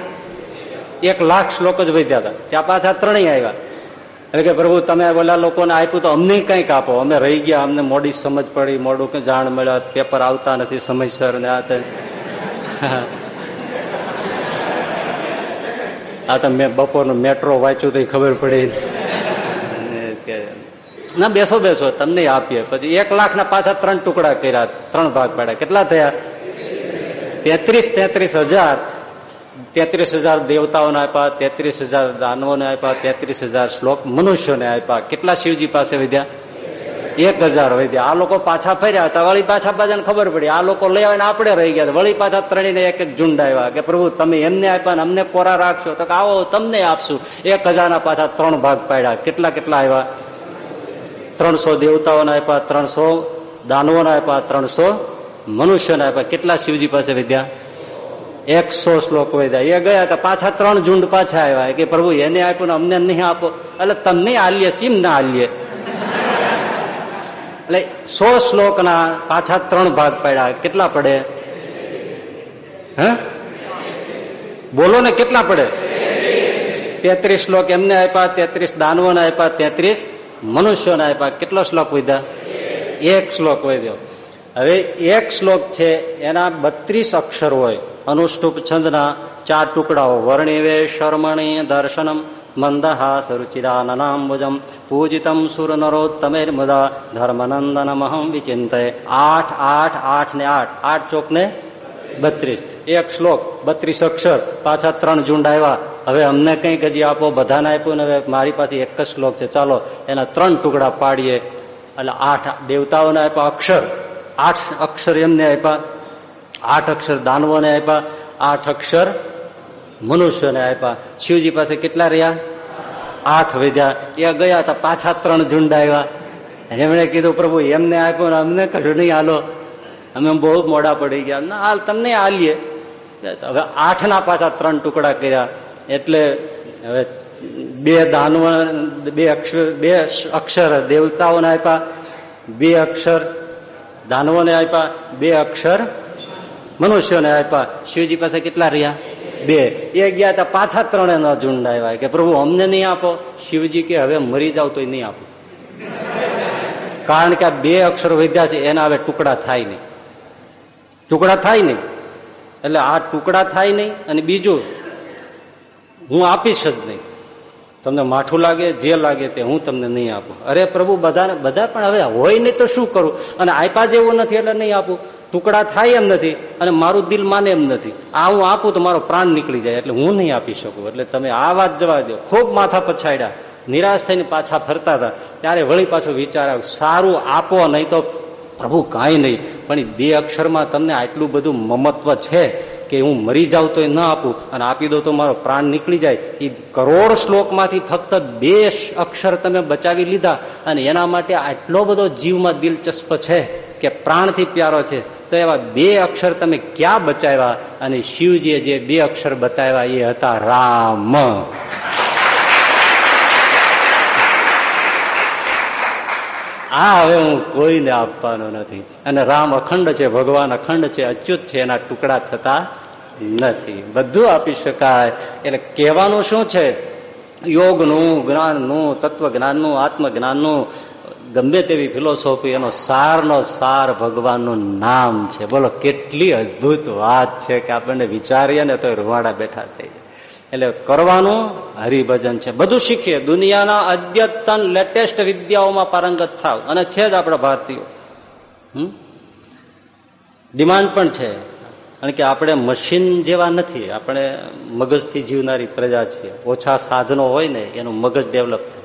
એક લાખ શ્લોક જ વધ્યા હતા. ત્યાં પાછા ત્રણેય આવ્યા. એટલે કે પ્રભુ, તમે બોલા લોકોને આપ્યું તો અમને કંઈક આપો. અમે રહી ગયા, અમને મોડી સમજ પડી, મોડું જાણ મળ્યા, પેપર આવતા નથી, સમયસર ને આ આ તો મેં બપોરનું મેટ્રો વાંચ્યું તો ખબર પડી. ના, બેસો બેસો, તમને આપીએ. પછી એક લાખ ના પાછા ત્રણ ટુકડા કર્યા, ત્રણ ભાગ પાડ્યા. કેટલા થયા? તેત્રીસ તેત્રીસ હજાર. તેત્રીસ હજાર દેવતાઓને આપ્યા, તેત્રીસ હજાર દાનવોને આપ્યા, તેત્રીસ હજાર શ્લોક મનુષ્યોને આપ્યા. કેટલા શિવજી પાસે વધ્યા? એક હજાર વધ્યા. આ લોકો પાછા ફર્યા હતા. વળી પાછા પાછાને ખબર પડી. આ લોકો લઈ આવીને આપણે રહી ગયા વળી પાછા ત્રણેય એક એક ઝુંડ આવ્યા કે, પ્રભુ, તમે એમને આપ્યા ને અમને કોરા રાખશો. તો આવો તમને આપશું. એક હજારના પાછા ત્રણ ભાગ પાડ્યા. કેટલા કેટલા આવ્યા ત્રણસો દેવતાઓને આપ્યા, ત્રણસો દાનવોને આપ્યા, ત્રણસો મનુષ્યોને આપ્યા. કેટલા શિવજી પાસે વિદ્યા એકસો શ્લોક વધ્યા એ ગયા હતા પાછા ત્રણ ઝુંડ પાછા આવ્યા. કે, પ્રભુ, એને આપ્યું ને અમને નહીં આપો. એટલે તમને આલ્યે સીમ ના આલ્યે એટલે સો શ્લોકના પાછા ત્રણ ભાગ પડ્યા. કેટલા પડે? હે? બોલો ને, કેટલા પડે? તેત્રીસ શ્લોક એમને આપ્યા, તેત્રીસ દાનવો ને આપ્યા, તેત્રીસ મનુષ્યોને આપ્યા. કેટલો શ્લોક વધ્યા એક શ્લોક વધ્યો હવે એક શ્લોક છે, એના બત્રીસ અક્ષર હોય. અનુષ્ટુપ છંદના ચાર ટુકડાઓ. વર્ણિવે શર્મણી દર્શનમ, મંદહાસ રુચિરાનનાંબુજમ, પૂજિતમ સુર નરોત્તમેર મુદા ધર્મનંદનમહમ વિચિંત. આઠ આઠ આઠ ને આઠ. આઠ ચોક ને બત્રીસ. એક શ્લોક, બત્રીસ અક્ષર. પાછા ત્રણ ઝુંડ આવ્યા. હવે અમને કંઈક હજી આપો, બધાને આપ્યું ને હવે મારી પાસે એક જ શ્લોક છે. ચાલો, એના ત્રણ ટુકડા પાડીએ. એટલે આઠ દેવતાઓને આપ્યા અક્ષર. આઠ અક્ષર એમને આપ્યા. આઠ અક્ષર દાનવોને આપ્યા, આઠ અક્ષર મનુષ્યને આપ્યા. શિવજી પાસે કેટલા રહ્યા? આઠ વધ્યા. એ ગયા હતા, પાછા ત્રણ ઝુંડ આવ્યા. એમણે કીધું, પ્રભુ, એમને આપ્યો ને અમને કશું નહીં, હાલો. અમે બહુ મોડા પડી ગયા. ના, હાલ, તમને હાલીએ હવે આઠના પાછા ત્રણ ટુકડા કર્યા. એટલે હવે બે દાનવ, બે અક્ષર બે અક્ષર દેવતાઓને આપ્યા, બે અક્ષર દાનવોને આપ્યા, બે અક્ષર મનુષ્યોને આપ્યા, શિવજી પાસે કેટલા રહ્યા? બે. એ ગયા હતા પાછા ત્રણે નો ઝુંડ આવ્યા. કે પ્રભુ, અમને નહીં આપો? શિવજી કે, હવે મરી જાવ તો નહીં આપો. કારણ કે આ બે અક્ષરો વૈદ્યા છે, એના હવે ટુકડા થાય નહીં. ટુકડા થાય નહીં. એટલે આ ટુકડા થાય નહીં અને બીજું, હું આપીશ જ નહીં. તમને માઠું લાગે, જે લાગે તે હું તમને નહીં આપું. અરે પ્રભુ બધા બધા પણ હવે હોય નહીં તો શું કરું? અને આપ્યા જેવું નથી એટલે નહીં આપું. ટુકડા થાય એમ નથી અને મારું દિલ માને એમ નથી. આ હું આપું તો મારો પ્રાણ નીકળી જાય એટલે હું નહીં આપી શકું. એટલે તમે આ વાત જવા દો. ખૂબ માથા પછાડ્યા. નિરાશ થઈને પાછા ફરતા હતા. ત્યારે વળી પાછો વિચાર આવ્યો, સારું આપો, નહીં તો પ્રભુ કાંઈ નહીં. પણ બે અક્ષરમાં તમને આટલું બધું મમત્વ છે કે હું મરી જાઉં તો ન આપું અને આપી દઉં તો મારો પ્રાણ નીકળી જાય. એ કરોડ શ્લોકમાંથી ફક્ત બે અક્ષર તમે બચાવી લીધા. અને એના માટે આટલો બધો જીવમાં દિલચસ્પ છે કે પ્રાણથી પ્યારો છે. તો એવા બે અક્ષર તમે ક્યાં બચાવ્યા? અને શિવજીએ જે બે અક્ષર બતાવ્યા એ હતા રામ. આ હવે હું કોઈને આપવાનો નથી. અને રામ અખંડ છે, ભગવાન અખંડ છે, અચ્યુત છે, એના ટુકડા થતા નથી. બધું આપી શકાય. એટલે કહેવાનું શું છે? યોગનું, જ્ઞાનનું, તત્વજ્ઞાનનું, આત્મજ્ઞાનનું ગમે તેવી ફિલોસોફી એનો સારનો સાર ભગવાનનું નામ છે. બોલો, કેટલી અદભુત વાત છે કે આપણને વિચારીએ ને તો રૂવાડા બેઠા થઈ એટલે કરવાનું હરિભજન છે. બધું શીખીએ. દુનિયાના અદ્યતન લેટેસ્ટ વિદ્યાઓમાં પારંગત થાવ. અને છે જ આપણા ભારતીયો. ડિમાન્ડ પણ છે. કારણ કે આપણે મશીન જેવા નથી. આપણે મગજથી જીવનારી પ્રજા છીએ. ઓછા સાધનો હોય ને, એનું મગજ ડેવલપ થાય.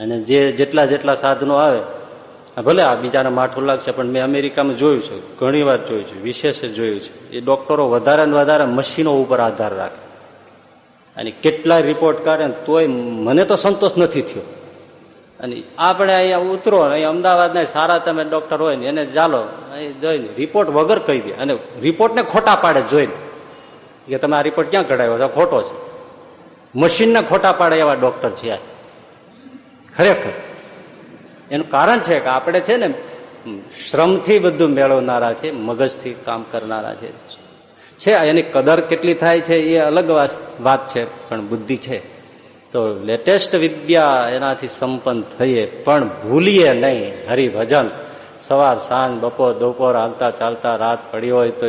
અને જે જેટલા જેટલા સાધનો આવે ભલે આ બીજાને માઠું લાગશે, પણ મેં અમેરિકામાં જોયું છે, ઘણી વાર જોયું છે, વિશેષ જોયું છે. એ ડોક્ટરો વધારે ને વધારે મશીનો ઉપર આધાર રાખે. અને કેટલા રિપોર્ટ કાઢે તોય મને તો સંતોષ નથી થયો. અને આપણે અહીંયા ઉતરો, અહીંયા અમદાવાદના સારા તમે ડોક્ટર હોય ને, એને ચાલો, અહીં જોઈને રિપોર્ટ વગર કહી દે. અને રિપોર્ટને ખોટા પાડે જોઈને. કે તમે આ રિપોર્ટ ક્યાં કઢાવ્યો છો? ખોટો છે. મશીનને ખોટા પાડે એવા ડોક્ટર છે. આ ખરેખર. એનું કારણ છે કે આપણે છે ને શ્રમથી બધું મેળવનારા છે, મગજથી કામ કરનારા છે. છે, એની કદર કેટલી થાય છે એ અલગ વાત છે, પણ બુદ્ધિ છે. તો લેટેસ્ટ વિદ્યા એનાથી સંપન્ન થઈએ, પણ ભૂલીએ નહીં, હરિભજન. સવાર, સાંજ, બપોર બપોર હાલતા ચાલતા, રાત પડી હોય તો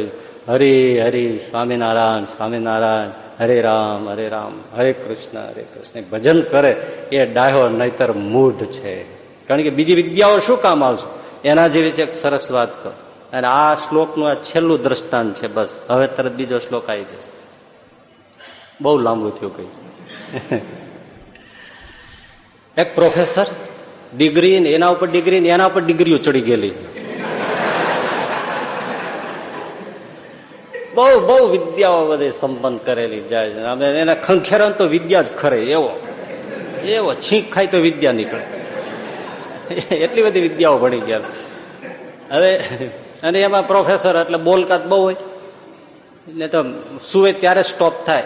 હરિ હરિ સ્વામિનારાયણ સ્વામિનારાયણ. હરે રામ હરે રામ, હરે કૃષ્ણ હરે કૃષ્ણ. ભજન કરે, એ ડાયો નહીતર મૂઢ છે. કારણ કે બીજી વિદ્યાઓ શું કામ આવશે? એના જેવી છે એક સરસ વાત કહો. અને આ શ્લોકનું આ છેલ્લું દ્રષ્ટાંત છે બસ. હવે તરત બીજો શ્લોક આવી જશે. બહુ લાંબુ થયું કઈ [laughs] એક પ્રોફેસર ડિગ્રી એના ઉપર ડિગ્રી એના ઉપર ડિગ્રીઓ ચડી ગયેલી. બહુ બહુ વિદ્યાઓ બધી સંપન્ન કરેલી જાય એના એને ખંખેરણ તો વિદ્યા જ ખરે, એવો. એવો, છીંક ખાય તો વિદ્યા નીકળે. એટલી બધી વિદ્યાઓ ભણી ગયા. હવે, અને એમાં પ્રોફેસર એટલે બોલકાત બહુ હોય. ને તો સુવે ત્યારે સ્ટોપ થાય.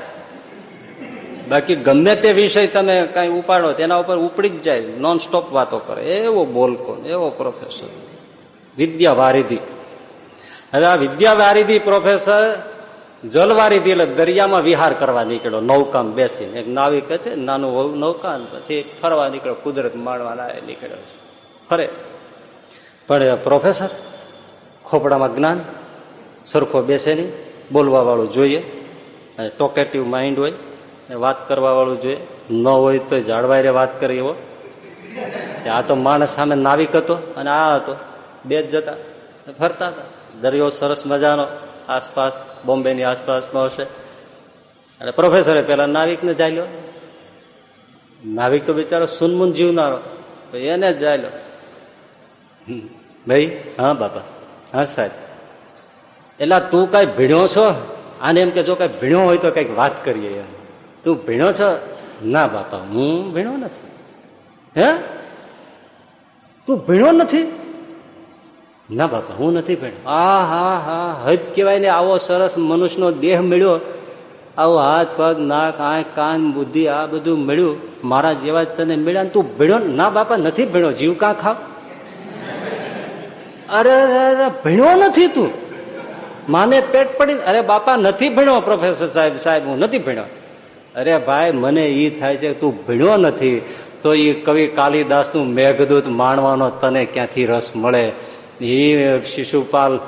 બાકી ગમે તે વિષય તમે કઈ ઉપાડો, તેના ઉપર ઉપડી જ જાય. નોન સ્ટોપ વાતો કરે. એવો બોલકો એવો પ્રોફેસર વિદ્યા વારિધી. હવે આ વિદ્યાવારિધિ પ્રોફેસર જલવારિધિ એટલે દરિયામાં વિહાર કરવા નીકળ્યો, નૌકામ બેસીને. એક નાવિક છે, નાનું નૌકા પછી ફરવા નીકળ્યો, કુદરત માણવા નીકળ્યો ફરે. પણ પ્રોફેસર, ખોપડામાં જ્ઞાન, સરખો બેસે નહીં બોલવા વાળું જોઈએ ટોકેટિવ માઇન્ડ હોય વાત કરવા વાળું જોઈએ. ન હોય તો જાળવાઈ વાત કરી એવો આ તો માણસ સામે નાવિક હતો, અને આ હતો. બે જ જતા ફરતા હતા. દરિયો સરસ મજાનો આસપાસ, બોમ્બેની આસપાસનો હશે. અને પ્રોફેસરે પેલા નાવિકને જાયલો. નાવિક તો બિચારો સુનમુન જીવનારો. એને જ જાયલો. ભાઈ, હા, બાપા. હા, સાહેબ. એટલે તું કઈ ભીણ્યો છો? આને એમ કે જો કઈ ભીણ્યો હોય તો કંઈક વાત કરીએ તું ભીણો છો? ના, બાપા, હું ભીણો નથી. હે? તું ભીણો નથી? ના બાપા, હું નથી ભણ્યો. આ હા હા. હદ કહેવાય ને, આવો સરસ મનુષ્યનો દેહ મળ્યો. આવો હાથ, પગ, નાક, આંખ, કાન, બુદ્ધિ, આ બધું મળ્યું. મારા જેવા જ તને મળ્યા તું ભીણો ના? બાપા, નથી ભણ્યો. જીવ કાં ખાવ? અરે અરે ભણ્યો નથી તું. માને પેટ પડી અરે બાપા, નથી ભણ્યો પ્રોફેસર સાહેબ સાહેબ, હું નથી ભણ્યો. અરે ભાઈ, મને ઈ થાય છે તું ભણ્યો નથી, તો એ કવિ કાલિદાસનું મેઘદૂત માણવાનો તને ક્યાંથી રસ મળે? એ શિશુપાલ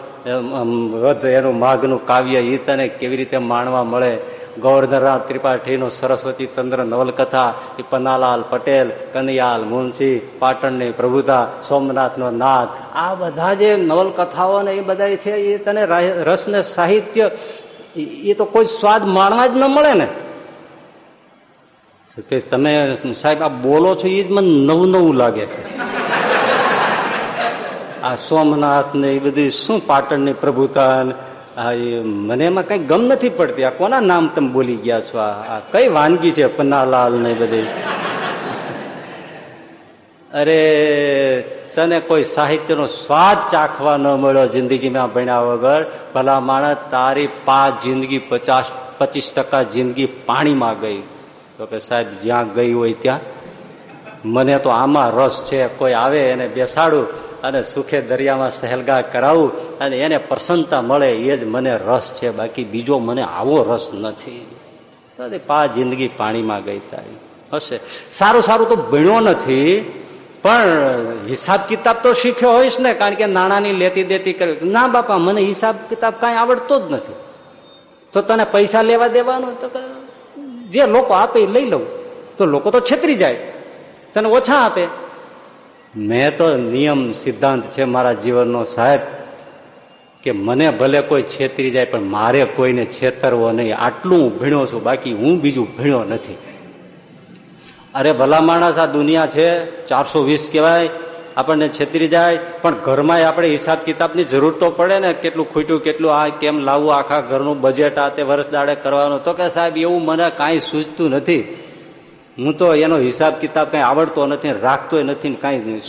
વધ, એનું માઘનું કાવ્ય, એ તને કેવી રીતે માણવા મળે? ગોવર્ધનરામ ત્રિપાઠીનું સરસ્વતી તંત્ર નવલકથા, એ પન્નાલાલ પટેલ, કનૈયાલ મુનશી, પાટણની પ્રભુતા, સોમનાથનો નાથ. આ બધા જે નવલકથાઓ ને એ બધા છે, એ તને રસ ને સાહિત્ય એ તો કોઈ સ્વાદ માણવા જ ન મળે ને. કે તમે, સાહેબ, આ બોલો છો, એ જ મને નવું નવું લાગે છે. આ સોમનાથ ને એ બધી શું પાટણની પ્રભુતા મને એમાં કઈ ગમ નથી પડતી. આ કોના નામ તમે બોલી ગયા છો? આ કઈ વાનગી છે પન્નાલાલ ને બધી? અરે, તને કોઈ સાહિત્યનો સ્વાદ ચાખવા ન મળ્યો જિંદગીમાં ભણ્યા વગર? ભલા માણસ, તારી પાંચ જિંદગી, પચાસ, પચીસ ટકા જિંદગી પાણીમાં ગઈ. તો કે સાહેબ, જ્યાં ગઈ હોય ત્યાં મને તો આમાં રસ છે. કોઈ આવે એને બેસાડું અને સુખે દરિયામાં સહેલગા કરાવું અને એને પ્રસન્નતા મળે એ જ મને રસ છે. બાકી બીજો મને આવો રસ નથી. પા, જિંદગી પાણીમાં ગઈ તારી હશે. સારું સારું તો ભણ્યો નથી, પણ હિસાબ કિતાબ તો શીખ્યો હોઈશ ને, કારણ કે નાણાંની લેતી દેતી કરી. ના બાપા, મને હિસાબ કિતાબ કાંઈ આવડતો જ નથી. તો તને પૈસા લેવા દેવાનું તો જે લોકો આપે લઈ લઉં. તો લોકો તો છેતરી જાય. તને ઓછા આપે? મેં તો નિયમ સિદ્ધાંત છે મારા જીવનનો સાહેબ, કે મને ભલે કોઈ છેતરી જાય, પણ મારે કોઈને છેતરવો નહીં. આટલું હું ભીણ્યો છું, બાકી હું બીજું ભીણ્યો નથી. અરે ભલા માણસ, આ દુનિયા છે, ચારસો વીસ કહેવાય, આપણને છેતરી જાય, પણ ઘરમાં આપણે હિસાબ કિતાબની જરૂર તો પડે ને, કેટલું ખૂટ્યું, કેટલું આ કેમ લાવવું, આખા ઘરનું બજેટ આ તે વર્ષ દાડે કરવાનું. તો કે સાહેબ, એવું મને કાંઈ સૂચતું નથી. હું તો એનો હિસાબ કિતાબ કઈ આવડતો નથી, રાખતોય નથી કાંઈ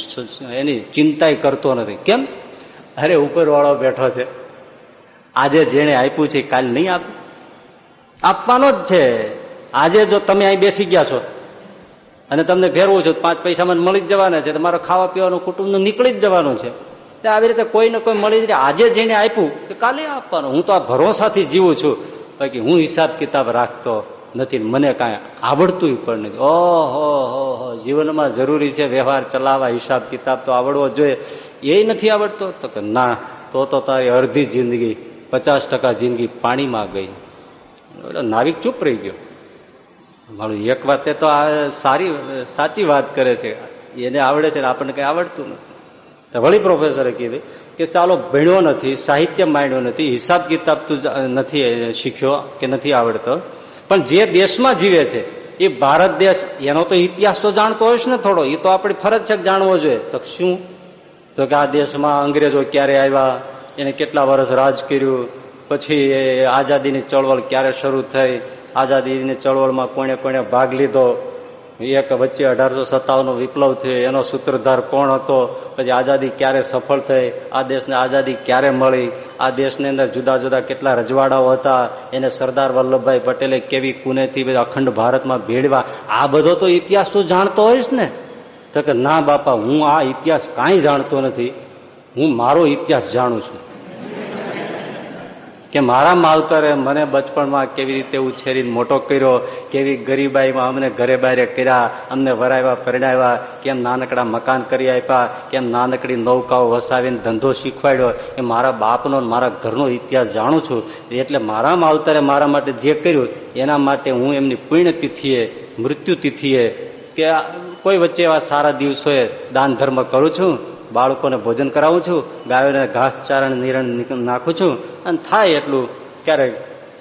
એની ચિંતાય કરતો નથી. કેમ? અરે ઉપરવાળો બેઠો છે. આજે જેને આપ્યું છે કાલ નહીં આપ? આપવાનો જ છે. આજે જો તમે અહીં બેસી ગયા છો અને તમને ફેરવું છું પાંચ પૈસામાં મળી જ જવાના છે તમારો ખાવા પીવાનું કુટુંબનું નીકળી જ જવાનું છે. આવી રીતે કોઈ ને કોઈ મળી જાય આજે જેને આપ્યું કે કાલે આપવાનું. હું તો આ ભરોસાથી જીવું છું. બાકી હું હિસાબ કિતાબ રાખતો નથી. મને કાંઈ આવડતું પણ નથી. ઓહો, હો હો. જીવનમાં જરૂરી છે વ્યવહાર ચલાવવા, હિસાબ કિતાબ તો આવડવો જોઈએ. એ નથી આવડતો? તો કે ના, તો તો તારી અડધી જિંદગી, પચાસ ટકા જિંદગી પાણીમાં ગઈ. નાવિક ચૂપ રહી ગયો. મારું એક વાત તો આ સારી, સાચી વાત કરે છે. એને આવડે છે આપણને કંઈ આવડતું નથી. તો વળી પ્રોફેસરે કીધું કે ચાલો, ભણ્યો નથી, સાહિત્ય માંડ્યો નથી, હિસાબ કિતાબ તું નથી શીખ્યો કે નથી આવડતો? પણ જે દેશમાં જીવે છે, એ ભારત દેશ, એનો તો ઇતિહાસ તો જાણતો હોય ને થોડો એ તો આપણી ફરજ છે જાણવો જોઈએ. તો શું? તો કે આ દેશમાં અંગ્રેજો ક્યારે આવ્યા, એને કેટલા વર્ષ રાજ કર્યું, પછી આઝાદીની ચળવળ ક્યારે શરૂ થઈ, આઝાદીની ચળવળમાં કોણે કોણે ભાગ લીધો એક વચ્ચે અઢારસો સત્તાવન વિપ્લવ થયો, એનો સૂત્રધાર કોણ હતો? પછી આઝાદી ક્યારે સફળ થઈ? આ દેશને આઝાદી ક્યારે મળી? આ દેશની અંદર જુદા જુદા કેટલા રજવાડાઓ હતા? એને સરદાર વલ્લભભાઈ પટેલે કેવી કુનેથી અખંડ ભારતમાં ભેળવા આ બધો તો ઇતિહાસ તું જાણતો હોઈશ ને. તો કે ના બાપા, હું આ ઇતિહાસ કાંઈ જાણતો નથી. હું મારો ઇતિહાસ જાણું છું. કે મારા માવતરે મને બચપણમાં કેવી રીતે ઉછેરીને મોટો કર્યો, કેવી ગરીબાઈમાં અમને ઘરે બારે કર્યા, અમને વરાવ્યા પરણાવ્યા, કેમ નાનકડા મકાન કરી આપ્યા, કેમ નાનકડી નૌકાઓ વસાવીને ધંધો શીખવાડ્યો, એ મારા બાપનો મારા ઘરનો ઇતિહાસ જાણું છું. એટલે મારા માવતરે મારા માટે જે કર્યું, એના માટે હું એમની પુણ્યતિથિએ મૃત્યુ તિથિએ કે કોઈ વચ્ચે એવા સારા દિવસોએ દાન ધર્મ કરું છું. બાળકોને ભોજન કરાવું છું, ગાયોને ઘાસ ચારણ નિરણ નાખું છું, અને થાય એટલું ક્યારેક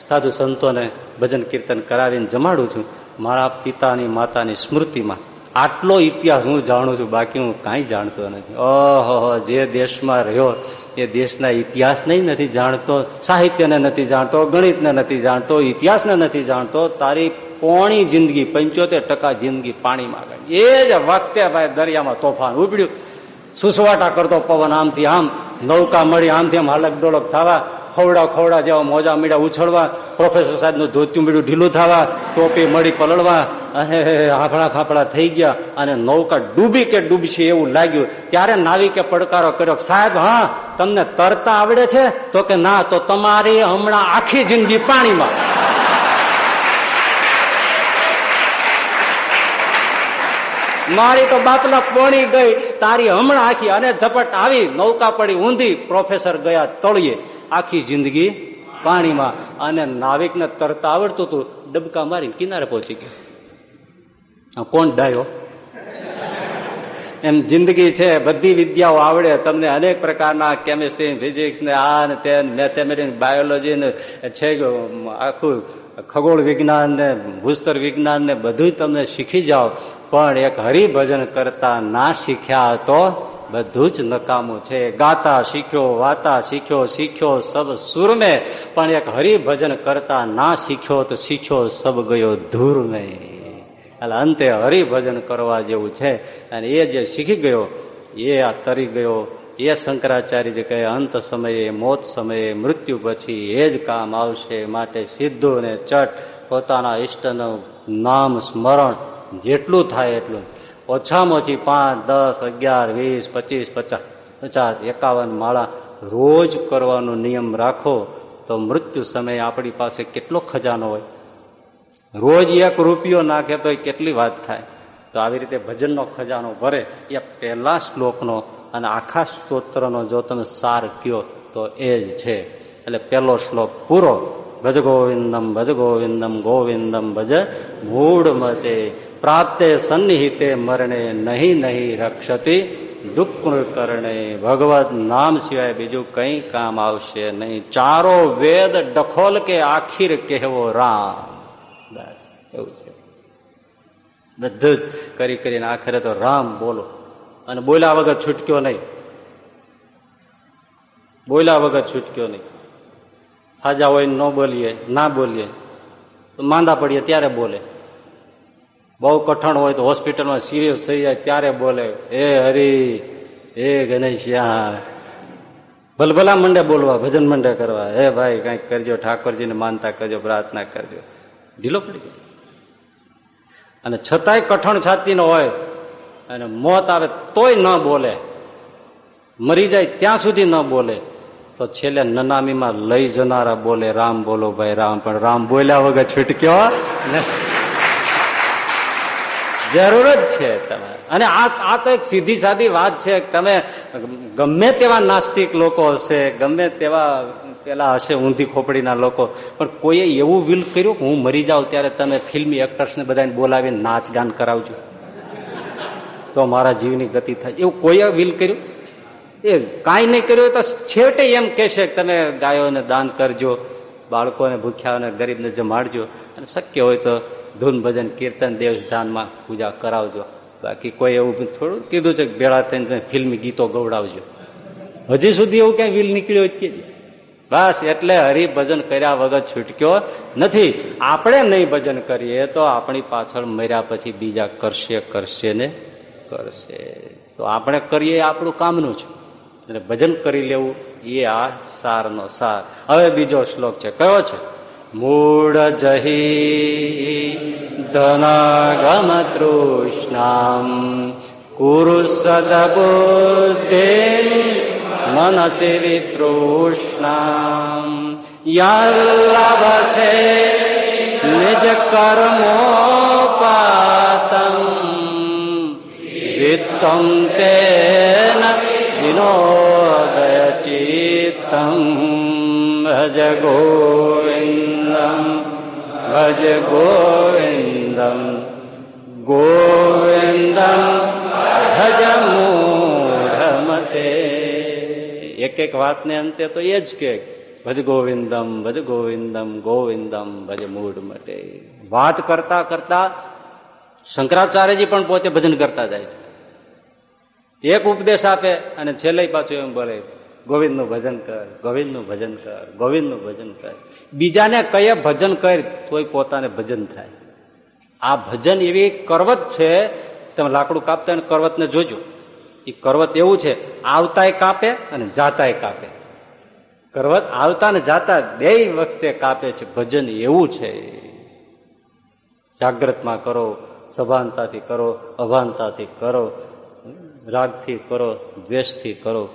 સાધુ સંતોને ભજન કીર્તન કરાવીને જમાડું છું. મારા પિતાની માતાની સ્મૃતિમાં આટલો ઇતિહાસ હું જાણું છું, બાકી હું કાંઈ જાણતો નથી. ઓહો, જે દેશમાં રહ્યો, એ દેશના ઇતિહાસને નથી જાણતો, સાહિત્યને નથી જાણતો, ગણિતને નથી જાણતો, ઇતિહાસને નથી જાણતો, તારી પોણી જિંદગી, પંચોતેર ટકા જિંદગી પાણીમાં ગઈ એ જ વખતે ભાઈ દરિયામાં તોફાન ઉપડ્યું. સુસવાટા કરતો પવન આમથી આમ, નૌકા મળી આમથી આમ હાલક ડોલક થવા, ખવડા ખવડા જેવા મોજા મીડા ઉછળવા પ્રોફેસર સાહેબનું ધોત્યું મીડું ઢીલું થવા, ટોપી મળી પલળવા અને હાફડા ફાફડા થઈ ગયા અને નૌકા ડૂબી કે ડૂબશે એવું લાગ્યું. ત્યારે નાવિકે પડકારો કર્યો સાહેબ, હા, તમને તરતા આવડે છે? તો કે ના, તો તમારી હમણાં આખી જિંદગી પાણીમાં. મારી તો બાપલા પોણી ગઈ, તારી હમણાં આખી અને ઝપટ આવી, નૌકા પડી ઊંધી, પ્રોફેસર ગયા તળીએ આખી જિંદગી પાણીમાં અને નાવિકને તરતા આવડતું હતું ડબકા મારી કિનારે પહોંચી ગયો. કોણ ડાયો? એમ જિંદગી છે, બધી વિદ્યાઓ આવડે. તમને અનેક પ્રકારના કેમિસ્ટ્રી ફિઝિક્સ ને આ ને તે મેથેમેટિક્સ બાયોલોજી ને છે આખું ખગોળ વિજ્ઞાન ને, ભૂસ્તર વિજ્ઞાન ને બધું તમને શીખી જાઓ. પણ એક હરિભજન કરતા ના શીખ્યા તો બધું જ નકામું છે. ગાતા શીખ્યો, વાતા શીખ્યો શીખ્યો સબ સુર પણ એક હરિભજન કરતા ના શીખ્યો તો શીખ્યો સબ ગયો ધૂર મેં એટલે અંતે હરિભજન કરવા જેવું છે. અને એ જે શીખી ગયો, એ આ તરી ગયો, એ શંકરાચાર્ય જે કહે, અંત સમયે, મોત સમયે, મૃત્યુ પછી એ જ કામ આવશે માટે સીધું ને ચટ પોતાના ઈષ્ટનું નામ સ્મરણ જેટલું થાય એટલું. ઓછામાં ઓછી પાંચ, દસ, અગિયાર, વીસ, પચીસ, પચાસ પચાસ, એકાવન માળા રોજ કરવાનો નિયમ રાખો તો મૃત્યુ સમયે આપણી પાસે કેટલો ખજાનો હોય? રોજ એક રૂપિયો નાખે તો કેટલી વાત થાય? તો આવી રીતે ભજનનો ખજાનો ભરે એ પહેલા શ્લોકનો અને આખા સ્તોત્રનો જો તમે સાર કયો તો એ જ છે. એટલે પહેલો શ્લોક પૂરો. ભજ ગોવિંદમ ભજ ગોવિંદમ ગોવિંદમ ભજ મૂળ મતે. પ્રાપ્તે સન્નિહિતે મરણે નહીં નહીં રક્ષતી. દુઃખ કરણે ભગવત નામ સિવાય બીજું કઈ કામ આવશે નહીં. ચારો વેદ ડખોલ કે આખીર કહેવો રામ. એવું છે. બધું જ કરી કરીને આખરે તો રામ બોલો. અને બોલ્યા વગર છૂટક્યો નહીં. બોલ્યા વગર છૂટક્યો નહીં. હાજા હોય ન બોલીએ, ના બોલીએ, તો માંદા પડીએ ત્યારે બોલે. બહુ કઠણ હોય તો હોસ્પિટલમાં સિરિયસ થઈ જાય ત્યારે બોલે, હે હરી, હે ગણેશિયા. ભલભલા મંડે બોલવા, ભજન મંડે કરવા, હે ભાઈ, કંઈક કરજો, ઠાકોરજીને માનતા કરજો, પ્રાર્થના કરજો. ઢીલો પડી ગયો. અને છતાંય કઠણ છાતીનો હોય અને મોત આવે તોય ન બોલે. મરી જાય ત્યાં સુધી ન બોલે. તો છેલ્લે નનામીમાં લઈ જનારા બોલે, રામ બોલો ભાઈ, રામ. પણ રામ બોલ્યા વગર છૂટક્યો જરૂર જ છે તમે અને આ આ તો એક સીધી સાદી વાત છે તમે ગમે તેવા નાસ્તિક લોકો હશે, ગમે તેવા પેલા હશે ઊંધી ખોપડીના લોકો, પણ કોઈએ એવું વિલ કર્યું હું મરી જાઉં ત્યારે તમે ફિલ્મી એક્ટર્સને બધાને બોલાવીને નાચ ગાન કરાવજો. તો મારા જીવની ગતિ થાય. એવું કોઈએ વિલ કર્યું? એ કાંઈ નહીં કર્યું તો છેવટે એમ કહેશે તમે ગાયોને દાન કરજો, બાળકોને ભૂખ્યાઓને ગરીબને જમાડજો. અને શક્ય હોય તો ધૂન ભજન કીર્તન, દેવસ્થાનમાં પૂજા કરાવજો. બાકી કોઈ એવું થોડું કીધું છે કે ભેળા થઈને ફિલ્મી ગીતો ગવડાવજો. હજી સુધી એવું ક્યાંય વિલ નીકળ્યો જ કે બસ એટલે હરિભજન કર્યા વગર છૂટક્યો નથી. આપણે નહીં ભજન કરીએ તો આપણી પાછળ મર્યા પછી બીજા કરશે કરશે ને કરશે. તો આપણે કરીએ આપણું કામનું છે એટલે ભજન કરી લેવું એ આ સારનો સાર. હવે બીજો શ્લોક છે. કયો છે? मूढजहि धनागमतृष्णाम् कुरु सदबुद्धे मनसि वितृष्णाम् यल्लभसे निजकर्मोपातम् वित्तं तेन विनोदयचित्तम्। તેન વિનોદય ચિત્તમ ભજ ગોવિંદમ ભજ મૂઢમતે એક એક વાતને અંતે તો એ જ કે ભજ ગોવિંદમ ભજ ગોવિંદમ ગોવિંદમ ભજ મૂઢ મટે વાત કરતા કરતા શંકરાચાર્યજી પણ પોતે ભજન કરતા જાય છે એક ઉપદેશ આપે અને છેલ્લે પાછું એમ બોલે ગોવિંદનું ભજન કર, ગોવિંદનું ભજન કર, ગોવિંદનું ભજન કર. બીજાને કયે ભજન કર, તોય પોતાને ભજન થાય. આ ભજન એવી કરવત છે, તમે લાકડું કાપતા અને કરવતને જોજો. એ કરવત એવું છે, આવતાય કાપે અને જાતાય કાપે. કરવત આવતા ને જાતા બે વખતે કાપે છે, ભજન એવું છે. જાગ્રતમાં કરો, સભાનતાથી કરો, અભાનતાથી કરો, રાગથી કરો, દ્વેષથી કરો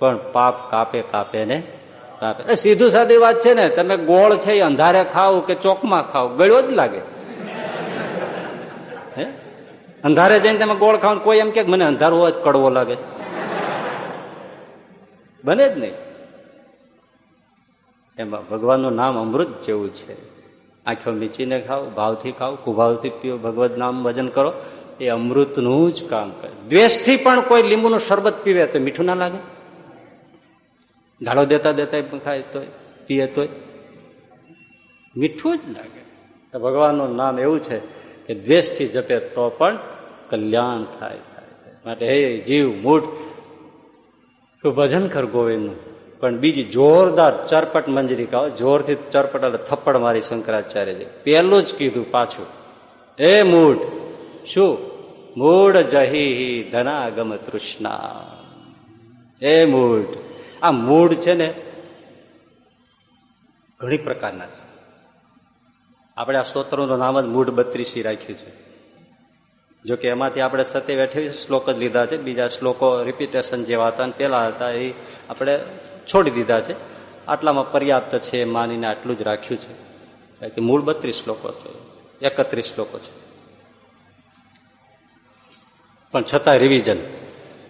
પણ પાપ કાપે કાપે ને કાપે. સીધું સાદી વાત છે ને, તમે ગોળ છે અંધારે ખાવ કે ચોકમાં ખાવ ગળ્યો જ લાગે. હે? અંધારે જઈને તમે ગોળ ખાવ કોઈ એમ કે મને અંધારો જ કડવો લાગે. બને જ નહીં. એમાં ભગવાનનું નામ અમૃત જેવું છે. આંખો મીચીને ખાઓ, ભાવથી ખાઓ, કુભાવથી પીઓ ભગવત નામ ભજન કરો, એ અમૃતનું જ કામ કરે. દ્વેષથી પણ કોઈ લીંબુનું શરબત પીવે તો મીઠું ના લાગે. ગાળો દેતા દેતા ખાય તોય, પીએ તોય. મીઠું જ લાગે. તો ભગવાનનું નામ એવું છે કે દ્વેષથી જપે તો પણ કલ્યાણ થાય માટે હે જીવ મૂઠ તું ભજન કર ગોવિંદનું. પણ બીજી જોરદાર ચરપટ મંજરી કહો જોરથી ચરપટ એટલે થપ્પડ મારી શંકરાચાર્યજી. પહેલું જ કીધું પાછું. એ મૂઢ, શું? મૂળ જહી ધનાગમ તૃષ્ણા. એ મૂઢ આ મૂળ છે ને ઘણી પ્રકારના છે. આપણે આ સ્તોત્રનું નામ જ મૂળ બત્રીસી રાખ્યું છે. જો કે એમાંથી આપણે સત્ય અઠ્યાવીસ શ્લોક જ લીધા છે. બીજા શ્લોકો રિપીટેશન જેવા હતા પેલા હતા એ આપણે છોડી દીધા છે. આટલામાં પર્યાપ્ત છે માનીને આટલું જ રાખ્યું છે. કે મૂળ બત્રીસ શ્લોકો છે. એકત્રીસ શ્લોકો છે. પણ છતાં રિવિઝન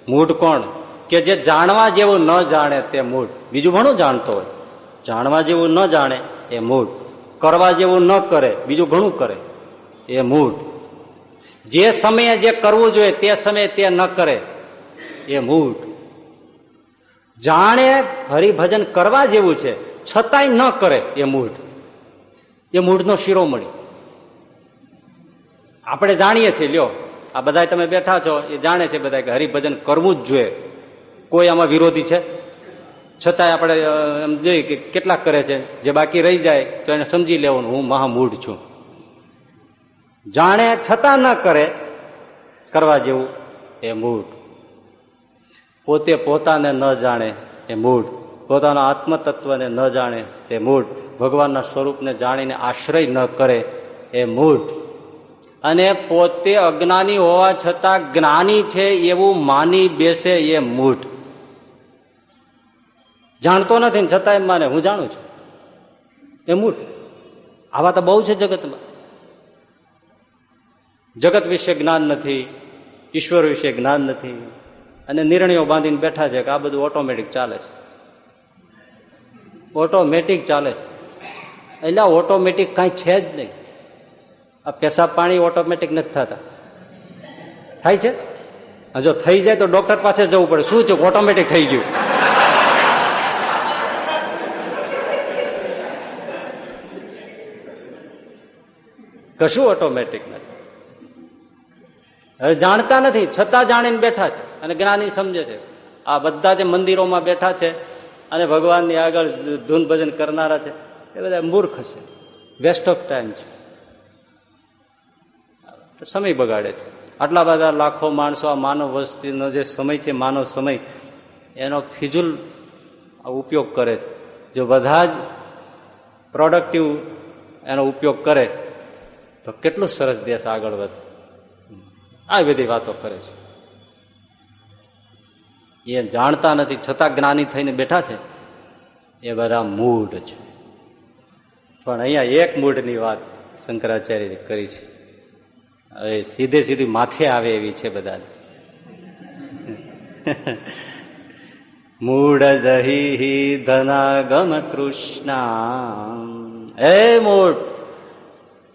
મૂળ કોણ? કે જે જાણવા જેવું ન જાણે તે મૂળ. બીજું ઘણું જાણતો હોય. જાણવા જેવું ન જાણે એ મૂળ. કરવા જેવું ન કરે, બીજું ઘણું કરે એ મૂળ. જે સમયે જે કરવું જોઈએ તે સમયે તે ન કરે એ મૂળ. જાણે હરિભજન કરવા જેવું છે, છતાંય ન કરે એ મૂઢ એ મૂઢનો શિરોમણી આપણે જાણીએ છીએ, લ્યો, આ બધા તમે બેઠા છો, એ જાણે છે બધા કે હરિભજન કરવું જ જોઈએ. કોઈ આમાં વિરોધી છે? છતાંય આપણે એમ જોઈએ કે કેટલાક કરે છે. જે બાકી રહી જાય તો એને સમજી લેવાનું. હું મહામૂઢ છું. જાણે છતાં ન કરે, કરવા જેવું એ મૂઢ. પોતે પોતાને ન જાણે એ મૂળ પોતાના આત્મતત્વને ન જાણે તે મૂળ ભગવાનના સ્વરૂપને જાણીને આશ્રય ન કરે એ મૂળ અને પોતે અજ્ઞાની હોવા છતાં જ્ઞાની છે એવું માની બેસે એ મૂઢ. જાણતો નથી ને છતાં એમ માને, હું જાણું છું. એ મૂઠ આવા તો બહુ છે જગતમાં. જગત વિશે જ્ઞાન નથી, ઈશ્વર વિશે જ્ઞાન નથી, અને નિર્ણયો બાંધીને બેઠા છે કે આ બધું ઓટોમેટિક ચાલે છે. ઓટોમેટિક ચાલે છે. એટલે ઓટોમેટિક કાંઈ છે જ નહીં. આ પેશાબ પાણી ઓટોમેટિક નથી થતા. થાય છે? જો થઈ જાય તો ડોક્ટર પાસે જવું પડે. શું છે ઓટોમેટિક થઈ ગયું. કશું ઓટોમેટિક નથી. હવે જાણતા નથી, છતાં જાણીને બેઠા છે અને જ્ઞાની સમજે છે. આ બધા જે મંદિરોમાં બેઠા છે અને ભગવાનની આગળ ધૂન ભજન કરનારા છે, એ બધા મૂર્ખ છે. વેસ્ટ ઓફ ટાઈમ છે. સમય બગાડે છે. આટલા બધા લાખો માણસો આ માનવ વસ્તીનો જે સમય છે, માનવ સમય, એનો ફિજુલ ઉપયોગ કરે છે. જો બધા જ પ્રોડક્ટિવ એનો ઉપયોગ કરે તો કેટલું સરસ દેશ આગળ વધે. આ બધી વાતો કરે છે. એ જાણતા નથી, છતાં જ્ઞાની થઈને બેઠા છે. એ બધા મૂઢ છે. પણ અહીંયા એક મૂઢની વાત શંકરાચાર્ય કરી છે. હવે સીધે સીધી માથે આવે એવી છે બધા [laughs] મૂળ જહી ધનાગમ તૃષ્ણા. એ મૂળ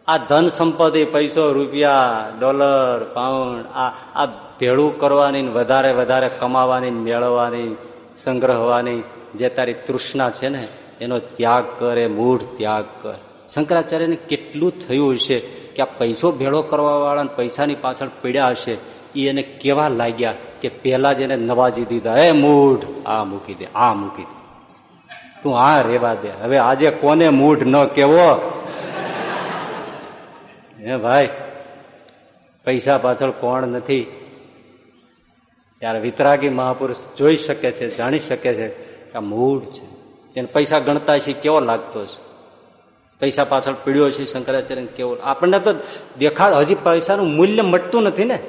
આ ધન સંપત્તિ, પૈસો, રૂપિયા, ડોલર, પાઉન્ડ, આ આ ભેળું કરવાની વધારે વધારે કમાવાની મેળવવાની, સંગ્રહવાની જે તારી તૃષ્ણા છે ને, એનો ત્યાગ કર એ મૂઢ ત્યાગ કર. શંકરાચાર્યને કેટલું થયું હશે કે આ પૈસો ભેળો કરવા વાળા પૈસાની પાછળ પીડ્યા હશે એ એને કેવા લાગ્યા કે પહેલા જ એને નવાજી દીધા. એ મૂઢ, આ મૂકી દે, આ મૂકી દે. તું આ રેવા દે. હવે આજે કોને મૂઢ ન કેવો? હે ભાઈ, પૈસા પાછળ કોણ નથી? ત્યારે વિતરાગી મહાપુરુષ જોઈ શકે છે, જાણી શકે છે કે આ મૂળ છે. તેને પૈસા ગણતા છે કેવો લાગતો છે પૈસા પાછળ પીડ્યો છે શંકરાચાર્ય કેવો? આપણને તો દેખાડ હજી પૈસાનું મૂલ્ય મટતું નથી ને?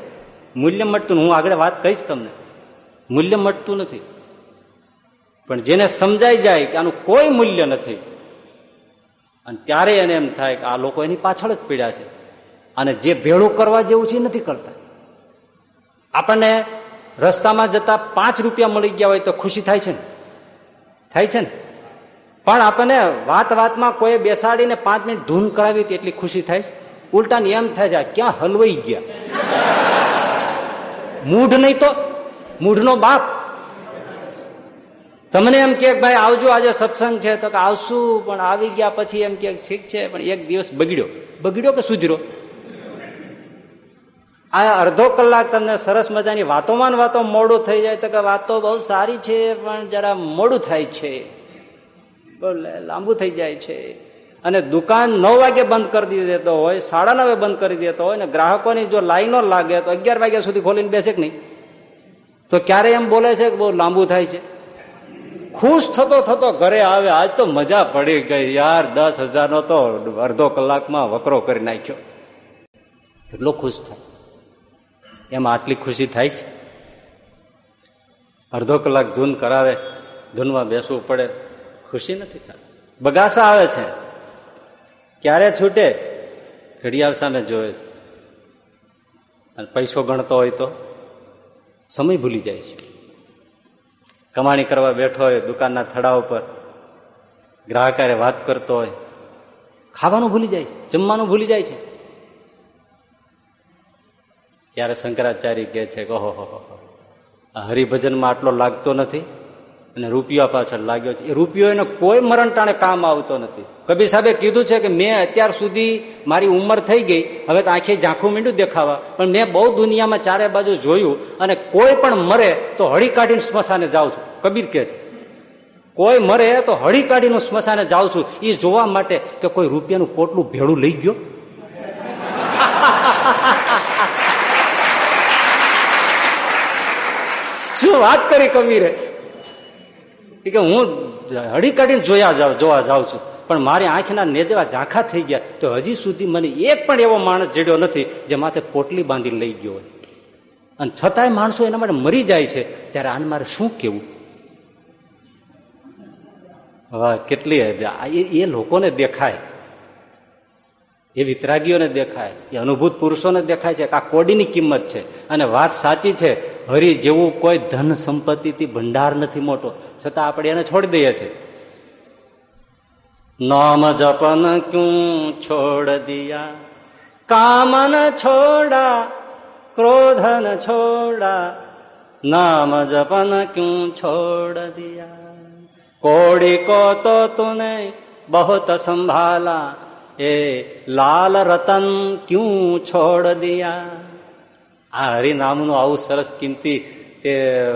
મૂલ્ય મટતું હું આગળ વાત કહીશ તમને. મૂલ્ય મટતું નથી. પણ જેને સમજાઈ જાય કે આનું કોઈ મૂલ્ય નથી, અને ત્યારે એને એમ થાય કે આ લોકો એની પાછળ જ પીડ્યા છે. અને જે ભેળું કરવા જેવું છે નથી કરતા. આપણને રસ્તામાં જતા પાંચ રૂપિયા મળી ગયા હોય તો ખુશી થાય છે ને? થાય છે ને? પણ આપણને વાત વાતમાં કોઈ બેસાડીને પાંચ મિનિટ ધૂન કરાવી હતી એટલી ખુશી થાય છે? ઉલટાને એમ થાય છે ક્યાં હલવાઈ ગયા? મૂઢ નહીં તો મૂઢનો બાપ. તમને એમ કે ભાઈ, આવજો, આજે સત્સંગ છે. તો કે આવશું, પણ આવી ગયા પછી એમ કે ઠીક છે, પણ એક દિવસ બગડ્યો. બગડ્યો કે સુધર્યો? આ અડધો કલાક તમને સરસ મજાની વાતોમાં વાતો મોડું થઈ જાય તો કે વાતો બહુ સારી છે, પણ જરા મોડું થાય છે. લાંબુ થઈ જાય છે. અને દુકાન નવ વાગે બંધ કરી દેતો હોય, સાડા નવે બંધ કરી દેતો હોય ને ગ્રાહકોની જો લાઈનો લાગે તો અગિયાર વાગ્યા સુધી ખોલીને બેસે કે નહીં? તો ક્યારે એમ બોલે છે કે બહુ લાંબુ થાય છે? ખુશ થતો થતો ઘરે આવે, આજ તો મજા પડી ગઈ યાર, દસ હજારનો તો અડધો કલાકમાં વકરો કરી નાખ્યો. કેટલો ખુશ થાય. એમાં આટલી ખુશી થાય છે? અડધો કલાક ધૂન કરાવે, ધૂનમાં બેસવું પડે, ખુશી નથી થતી. બગાસા આવે છે. ક્યારે છૂટે? ઘડિયાળ સામે જોવે અને પૈસો ગણતો હોય તો સમય ભૂલી જાય છે. કમાણી કરવા બેઠો હોય, દુકાનના થડા ઉપર ગ્રાહકારે વાત કરતો હોય, ખાવાનું ભૂલી જાય છે, જમવાનું ભૂલી જાય છે. ત્યારે શંકરાચાર્ય કહે છે કે ઓહો હરિભજનમાં આટલો લાગતો નથી અને રૂપિયા પાછળ લાગ્યો છે. એ રૂપિયો એને કોઈ મરણ ટાણે કામ આવતો નથી. કબીર સાહેબે કીધું છે કે મેં અત્યાર સુધી મારી ઉંમર થઈ ગઈ, હવે તો આંખે ઝાંખું મીંડું દેખાવા. પણ મેં બહુ દુનિયામાં ચારે બાજુ જોયું અને કોઈ પણ મરે તો હળી કાઢીને સ્મશાને જાઉં છું. કબીર કે છે. કોઈ મરે તો હળી કાઢીને સ્મશાને જાઉં છું. એ જોવા માટે કે કોઈ રૂપિયાનું પોટલું ભેળું લઈ ગયો. [laughs] શું વાત કરી કબીરે કે હું હળી કાઢીને જોયા જોવા જાઉં છું. પણ મારી આંખના નેજવા ઝાંખા થઈ ગયા તો હજી સુધી મને એક પણ એવો માણસ જડ્યો નથી જે માથે પોટલી બાંધી લઈ ગયો હોય. અને છતાંય માણસો એના માટે મરી જાય છે, ત્યારે આને મારે શું કેવું વાહ કેટલી એ લોકોને દેખાય. એ વિતરાગીઓને દેખાય. એ અનુભૂત પુરુષોને દેખાય છે કે આ કોડીની કિંમત છે. અને વાત સાચી છે હરી જેવું કોઈ ધન સંપત્તિથી ભંડાર નથી મોટો. છતાં આપણે એને છોડી દઈએ છીએ. નામ જપન ક્યું છોડ દિયા? કામન છોડા, ક્રોધન છોડા. નામ જપન ક્યું છોડ દિયા? કોડી કો તો તુને બહુત સંભાલા. એ લાલ રતન ક્યું છોડ દિયા? આ હરિનામનું આવું સરસ કિંમતી તે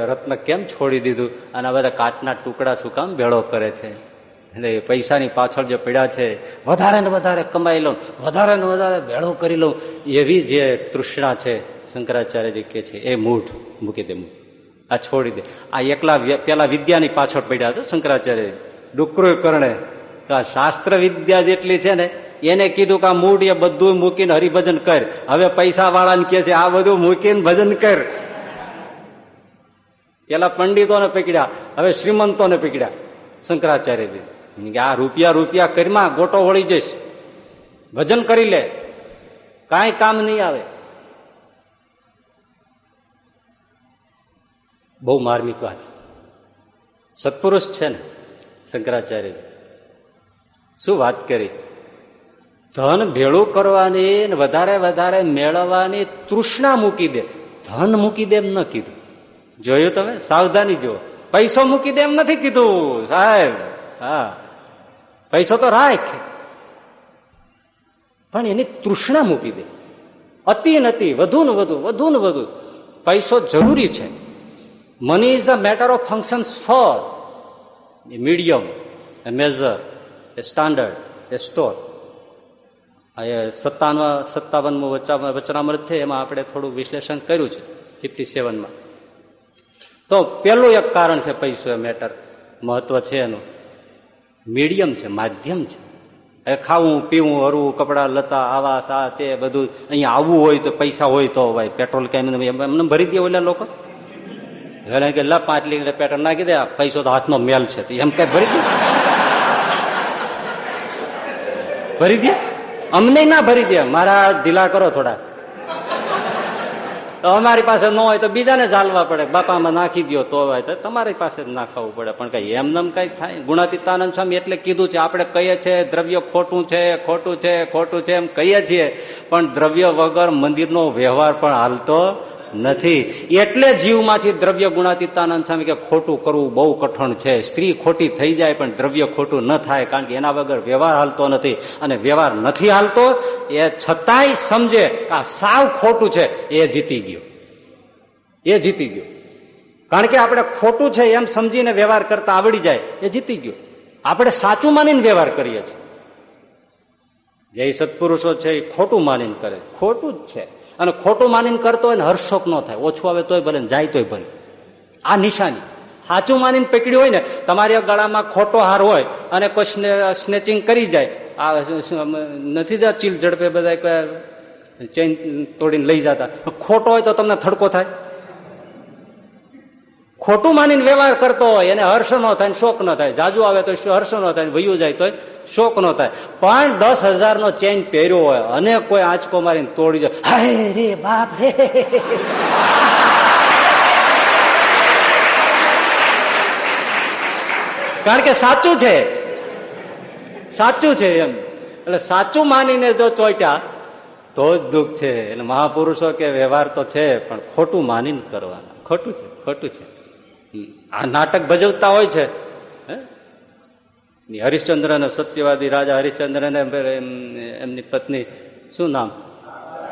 રત્ન કેમ છોડી દીધું? અને આ બધા કાચના ટુકડા શું કામ ભેળો કરે છે? એટલે પૈસાની પાછળ જે પડ્યા છે, વધારે ને વધારે કમાઈ લઉં, વધારે ને વધારે ભેળો કરી લઉં, એવી જે તૃષ્ણા છે, શંકરાચાર્યજી કે છે, એ મૂઠ મૂકી દે આ છોડી દે. આ એકલા પેલા વિદ્યાની પાછળ પડ્યા હતા શંકરાચાર્ય ડુકરો કરણે. શાસ્ત્ર વિદ્યા જેટલી છે ને એને કીધું કે આ મૂળ એ બધું મૂકીને હરિભજન કર. હવે પૈસા વાળાને કે છે, આ બધું મૂકીને ભજન કર. પેલા પંડિતોને પકડ્યા હવે શ્રીમંતોને પકડ્યા શંકરાચાર્યજી. આ રૂપિયા રૂપિયા કરીમાં ગોટો વળી જઈશ. ભજન કરી લે. કાંઈ કામ નહીં આવે. બહુ માર્મિક વાત. સત્પુરુષ છે ને શંકરાચાર્ય શું વાત કરી? ધન ભેળું કરવાની વધારે વધારે મેળવવાની તૃષ્ણા મૂકી દે. ધન મૂકી દે એમ ન કીધું. જોયું તમે? સાવધાની જુઓ. પૈસો મૂકી દે એમ નથી કીધું, સાહેબ. હા. પૈસો તો રાખ. પણ એની તૃષ્ણા મૂકી દે. અતિ નથી વધુ ને વધુ વધુ ને વધુ. પૈસો જરૂરી છે. Money is a matter of function for medium measure standard store સત્તાવન, સત્તાવનમું વચનામૃત છે, એમાં આપણે થોડું વિશ્લેષણ કર્યું છે, ફિફ્ટી સેવનમાં. તો પેલું એક કારણ છે પૈસો એ મેટર. મહત્વ છે એનું. મીડિયમ છે, માધ્યમ છે. એ ખાવું, પીવું, હરવું, કપડા, લતા આવા સા તે બધું અહીંયા આવવું હોય તો પૈસા હોય તો ભાઈ, પેટ્રોલ કેમ એમને ભરી દે ઓલા લોકો. એટલે કે લા પાંચ લીટર પેટ્રોલ નાખી દે પૈસો તો હાથનો મેલ છે. એમ કઈ ભરી દે? ભરી દે? અમને ના ભરી દે, મારા ઢીલા કરો થોડા. અમારી પાસે ન હોય તો બીજાને જાલવા પડે. બાપામાં નાખી દો તો હોય તો તમારી પાસે જ નાખવું પડે. પણ કઈ એમનેમ કઈ થાય. ગુણાતીતાનંદ સ્વામી એટલે કીધું છે, આપણે કહીએ છીએ, દ્રવ્ય ખોટું છે ખોટું છે ખોટું છે એમ કહીએ છીએ. પણ દ્રવ્ય વગર મંદિરનો વ્યવહાર પણ હાલતો નથી. એટલે જીવમાંથી દ્રવ્ય ગુણાતીતાનંદ સ્વામી કે ખોટું કરવું બહુ કઠણ છે. સ્ત્રી ખોટી થઈ જાય પણ દ્રવ્ય ખોટું ન થાય કારણ કે એના વગર વ્યવહાર હાલતો નથી અને વ્યવહાર નથી હાલતો. એ છતાંય સમજે કે આ સાવ ખોટું છે. એ જીતી ગયો. એ જીતી ગયો. કારણ કે આપણે ખોટું છે એમ સમજીને વ્યવહાર કરતા આવડી જાય. એ જીતી ગયો. આપણે સાચું માનીને વ્યવહાર કરીએ છીએ. જે સત્પુરુષો છે એ ખોટું માનીને કરે. ખોટું જ છે. અને ખોટું માનીને કરતો હોય ને હર્ષોક ન થાય. ઓછું આવે તોય ભલે જાય તોય ભલે. આ નિશાની. સાચું માનીને પકડ્યું હોય ને, તમારી ગળામાં ખોટો હાર હોય અને કોઈ સ્નેચિંગ કરી જાય, આ નથી જતા ચીલ ઝડપે બધા ચેન તોડીને લઈ જતા. ખોટો હોય તો તમને થડકો થાય. ખોટું માનીને વ્યવહાર કરતો હોય, એને હર્ષ ન થાય શોક ન થાય. જાજુ આવે તો હર્ષ ન થાય વયું જાય તો શોક ન થાય. પણ દસ હજાર નો ચેન પહેર્યો હોય અને કોઈ આંચકો મારીને તોડી જાય હાય રે બાપ રે. કારણ કે સાચું છે. સાચું છે એમ. એટલે સાચું માનીને જો ચોટ્યા, તો જ દુઃખ છે. એટલે મહાપુરુષો કે વ્યવહાર તો છે, પણ ખોટું માનીને કરવાના. ખોટું છે ખોટું છે. આ નાટક ભજવતા હોય છે. હરિશ્ચંદ્ર ને સત્યવાદી રાજા હરિશ્ચંદ્ર ને એમની પત્ની શું નામ?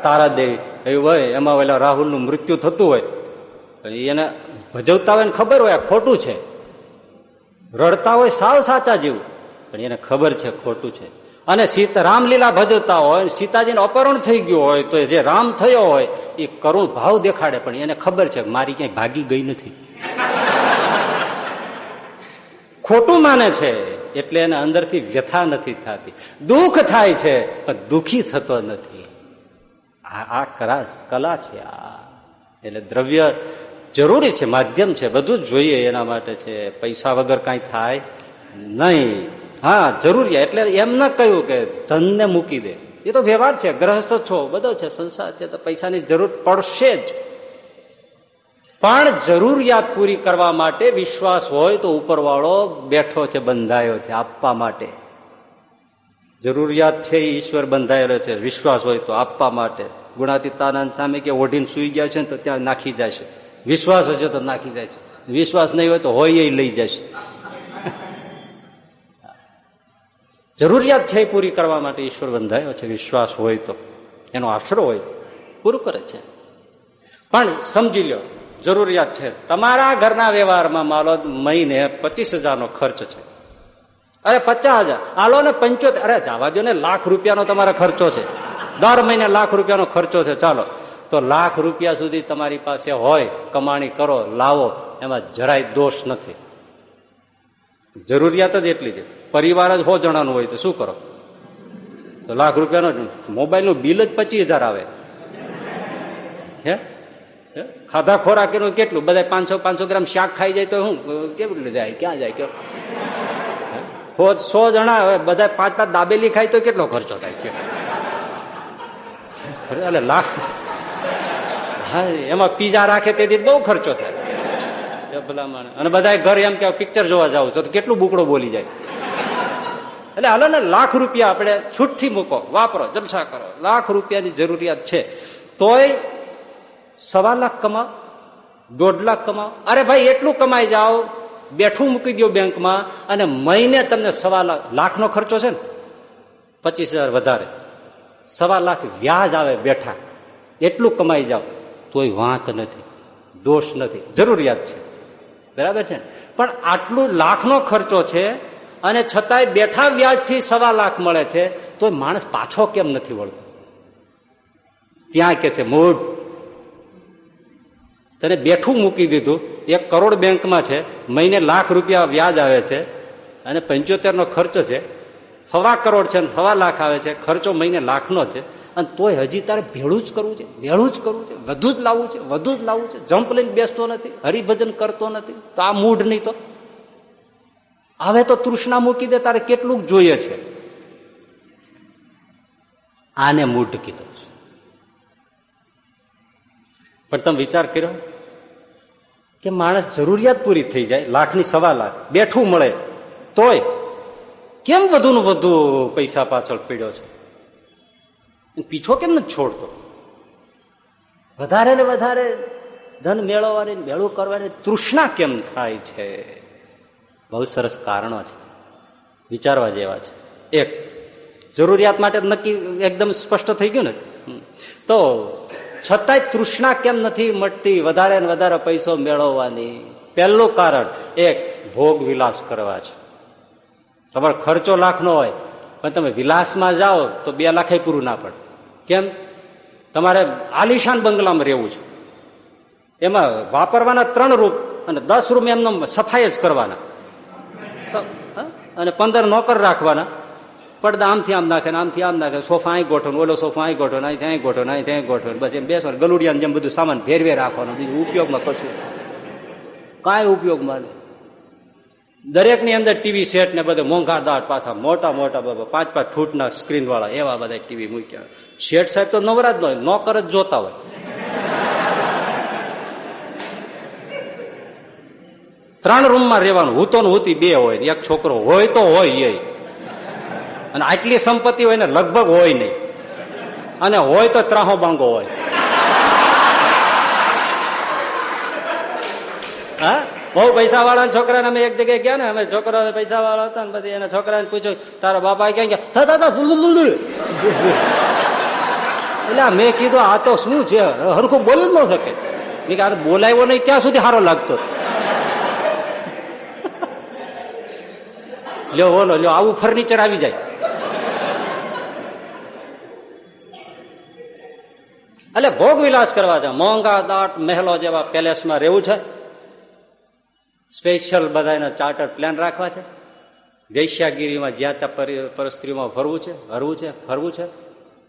તારાદેવી. એવું હોય, એમાં ઓલા રાહુલનું મૃત્યુ થતું હોય. એને ભજવતા હોય ને ખબર હોય ખોટું છે. રડતા હોય સાવ સાચા જેવું. પણ એને ખબર છે ખોટું છે. અને સીતા રામલીલા ભજવતા હોય સીતાજીને અપહરણ થઈ ગયું હોય, તો જે રામ થયો હોય, એ કરુણ ભાવ દેખાડે, પણ એને ખબર છે મારી ક્યાંય ભાગી ગઈ નથી. ખોટું માને છે. એટલે એને અંદરથી વ્યથા નથી થતી. દુઃખ થાય છે, પણ દુઃખી થતો નથી. આ કલા કલા છે આ. એટલે દ્રવ્ય જરૂરી છે, માધ્યમ છે, બધું જ જોઈએ એના માટે છે. પૈસા વગર કાંઈ થાય નહીં. હા જરૂરિયા એટલે એમ ન કહ્યું કે ધનને મૂકી દે. એ તો વ્યવહાર છે, ગ્રહસ્થ છો, બધો છે, સંસાર છે, તો પૈસાની જરૂર પડશે જ. પણ જરૂરિયાત પૂરી કરવા માટે વિશ્વાસ હોય તો ઉપરવાળો બેઠો છે, બંધાયો છે, આપવા માટે. જરૂરિયાત છે ઈશ્વર બંધાયેલો છે, વિશ્વાસ હોય તો આપવા માટે. ગુણાતીતાનંદ સામે કે ઓઢીને સુઈ ગયા છે ને તો ત્યાં નાખી જાય છે. વિશ્વાસ હશે તો નાખી જાય છે. વિશ્વાસ નહીં હોય તો હોય એ લઈ જશે જરૂરિયાત છે પૂરી કરવા માટે ઈશ્વર બંધાયો છે, વિશ્વાસ હોય તો. એનો આશરો હોય પૂરું કરે છે. પણ સમજી લો જરૂરિયાત છે. તમારા ઘરના વ્યવહારમાં માલો મહિને પચીસ હજારનો ખર્ચ છે. અરે પચાસ હજાર. આલો ને પંચોતેર. અરે જવા દો ને, લાખ રૂપિયાનો તમારો ખર્ચો છે. દર મહિને લાખ રૂપિયાનો ખર્ચો છે. ચાલો. તો લાખ રૂપિયા સુધી તમારી પાસે હોય, કમાણી કરો, લાવો, એમાં જરાય દોષ નથી. જરૂરિયાત જ એટલી છે. પરિવાર જ હો જણાનું હોય તો શું કરો? તો લાખ રૂપિયાનો મોબાઈલનું બિલ જ પચીસ આવે. હે? ખાધા ખોરાક એનું કેટલું? બધા પાંચસો પાંચસો ગ્રામ શાક ખાઈ જાય તો શું કેવું જાય? ક્યાં જાય? કે સો જણા, હવે બધા પાંચ પાંચ દાબેલી ખાય તો કેટલો ખર્ચો થાય? કે? એટલે લાખ. હા, એમાં પીઝા રાખે તેથી બહુ ખર્ચો થાય. અને બધા ઘર એમ કે પિક્ચર જોવા જાવ તો કેટલું બુકડો બોલી જાય? એટલે હાલો ને, લાખ રૂપિયા આપણે છૂટથી મૂકો. વાપરો, જલસા કરો. લાખ રૂપિયાની જરૂરિયાત છે. તોય સવા લાખ કમાવ દોઢ લાખ કમાવ. અરે ભાઈ, એટલું કમાઈ જાઓ, બેઠું મૂકી દો બેંકમાં અને મહિને તમને સવા લાખ લાખનો ખર્ચો છે ને? પચીસ હજાર વધારે. સવા લાખ વ્યાજ આવે બેઠા. એટલું કમાઈ જાઓ. તોય વાંક નથી, દોષ નથી. જરૂરિયાત છે. બરાબર છે પણ આટલું લાખનો ખર્ચો છે અને છતાંય બેઠા વ્યાજથી સવા લાખ મળે છે તો માણસ પાછો કેમ નથી વળતો? ત્યાં કે છે મૂળ તને બેઠું મૂકી દીધું. એક કરોડ બેંકમાં છે, મહિને લાખ રૂપિયા વ્યાજ આવે છે અને પંચોતેરનો ખર્ચ છે. સવા કરોડ છે સવા લાખ આવે છે, ખર્ચો મહિને લાખનો છે. અને તોય હજી તારે ભેળું જ કરવું છે, ભેળું જ કરવું છે, વધુ જ લાવવું છે, વધુ જ લાવવું છે. જમ્પ લઈને બેસતો નથી, હરિભજન કરતો નથી. તો આ મૂઢ નહીં તો? હવે તો તૃષ્ણા મૂકી દે, તારે કેટલું જોઈએ છે. આને મૂઢ કીધો છે. પણ તમે વિચાર કર્યો કે માણસ જરૂરિયાત પૂરી થઈ જાય, લાખની સવા લાખ, બેઠું મળે, તોય કેમ વધુ ને વધુ પૈસા પાછળ પીડ્યો છે? પીછો કેમ નથી છોડતો? વધારે ને વધારે ધન મેળવવાની મેળવું કરવાની તૃષ્ણા કેમ થાય છે? બહુ સરસ કારણો છે. વિચારવા જેવા છે. એક, જરૂરિયાત માટે નક્કી એકદમ સ્પષ્ટ થઈ ગયું ને? તો છતાંય તૃષ્ણા કેમ નથી મળતી? વધારે ને વધારે પૈસો મેળવવાની. પહેલું કારણ એક, ભોગ વિલાસ કરવા છે. તમારો ખર્ચો લાખનો હોય, પણ તમે વિલાસમાં જાઓ તો બે લાખે પૂરું ના પડે. કેમ? તમારે આલિશાન બંગલામાં રહેવું છે. એમાં વાપરવાના ત્રણ રૂપ અને દસ રૂમ એમનો સફાઈ જ કરવાના. અને પંદર નોકર રાખવાના. પડદા આમથી આમ નાખે આમથી આમ નાખે. સોફા અહીં ગોઠો ઓલો સોફા અહીં ગોઠો અહીં ત્યાં ગોઠો અહીં ત્યાં ગોઠો બસ એમ બેસવાનું. ગલુડિયા જેમ બધું સામાન ભેરવે રાખવાનું. બીજું ઉપયોગમાં કશું. કાંઈ ઉપયોગમાં નહીં. દરેકની અંદર ટીવી સેટ ને બધે મોંઘા દાટ પાછા, મોટા મોટા બાબા, પાંચ પાંચ ફૂટના સ્ક્રીન વાળા એવા બધા ટીવી મૂક્યા. શેઠ સાહેબ તો નવરા જ ન નોકર જ જોતા હોય. ત્રણ રૂમમાં રહેવાનું હું તો હુતી બે હોય એક છોકરો હોય તો હોય એ. અને આટલી સંપત્તિ હોય ને લગભગ હોય નહીં. અને હોય તો ત્રાહો બાંગો હોય. હા? બહુ પૈસા વાળા છોકરાને અમે એક જગ્યાએ ગયા ને, અમે છોકરા પૈસા વાળા હતા ને પછી એના છોકરાને પૂછ્યું, તારા બાપા ક્યાં ગયા? થતા એટલે મેં કીધું, આ તો શું છે? હરખું બોલી ન શકે. મેં કે બોલાવ્યો નહીં ક્યાં સુધી સારો લાગતો. લ્યો, બોલો, લ્યો, આવું ફર્નિચર આવી જાય. એટલે ભોગ વિલાસ કરવા છે. મોંઘા દાટ મહેલો જેવા પેલેસમાં રહેવું છે. સ્પેશિયલ બધાના ચાર્ટર પ્લાન રાખવા છે. વૈશ્યાગીરીમાં જ્યાં ત્યાં પરિસ્થિતિમાં ફરવું છે, હરવું છે, ફરવું છે.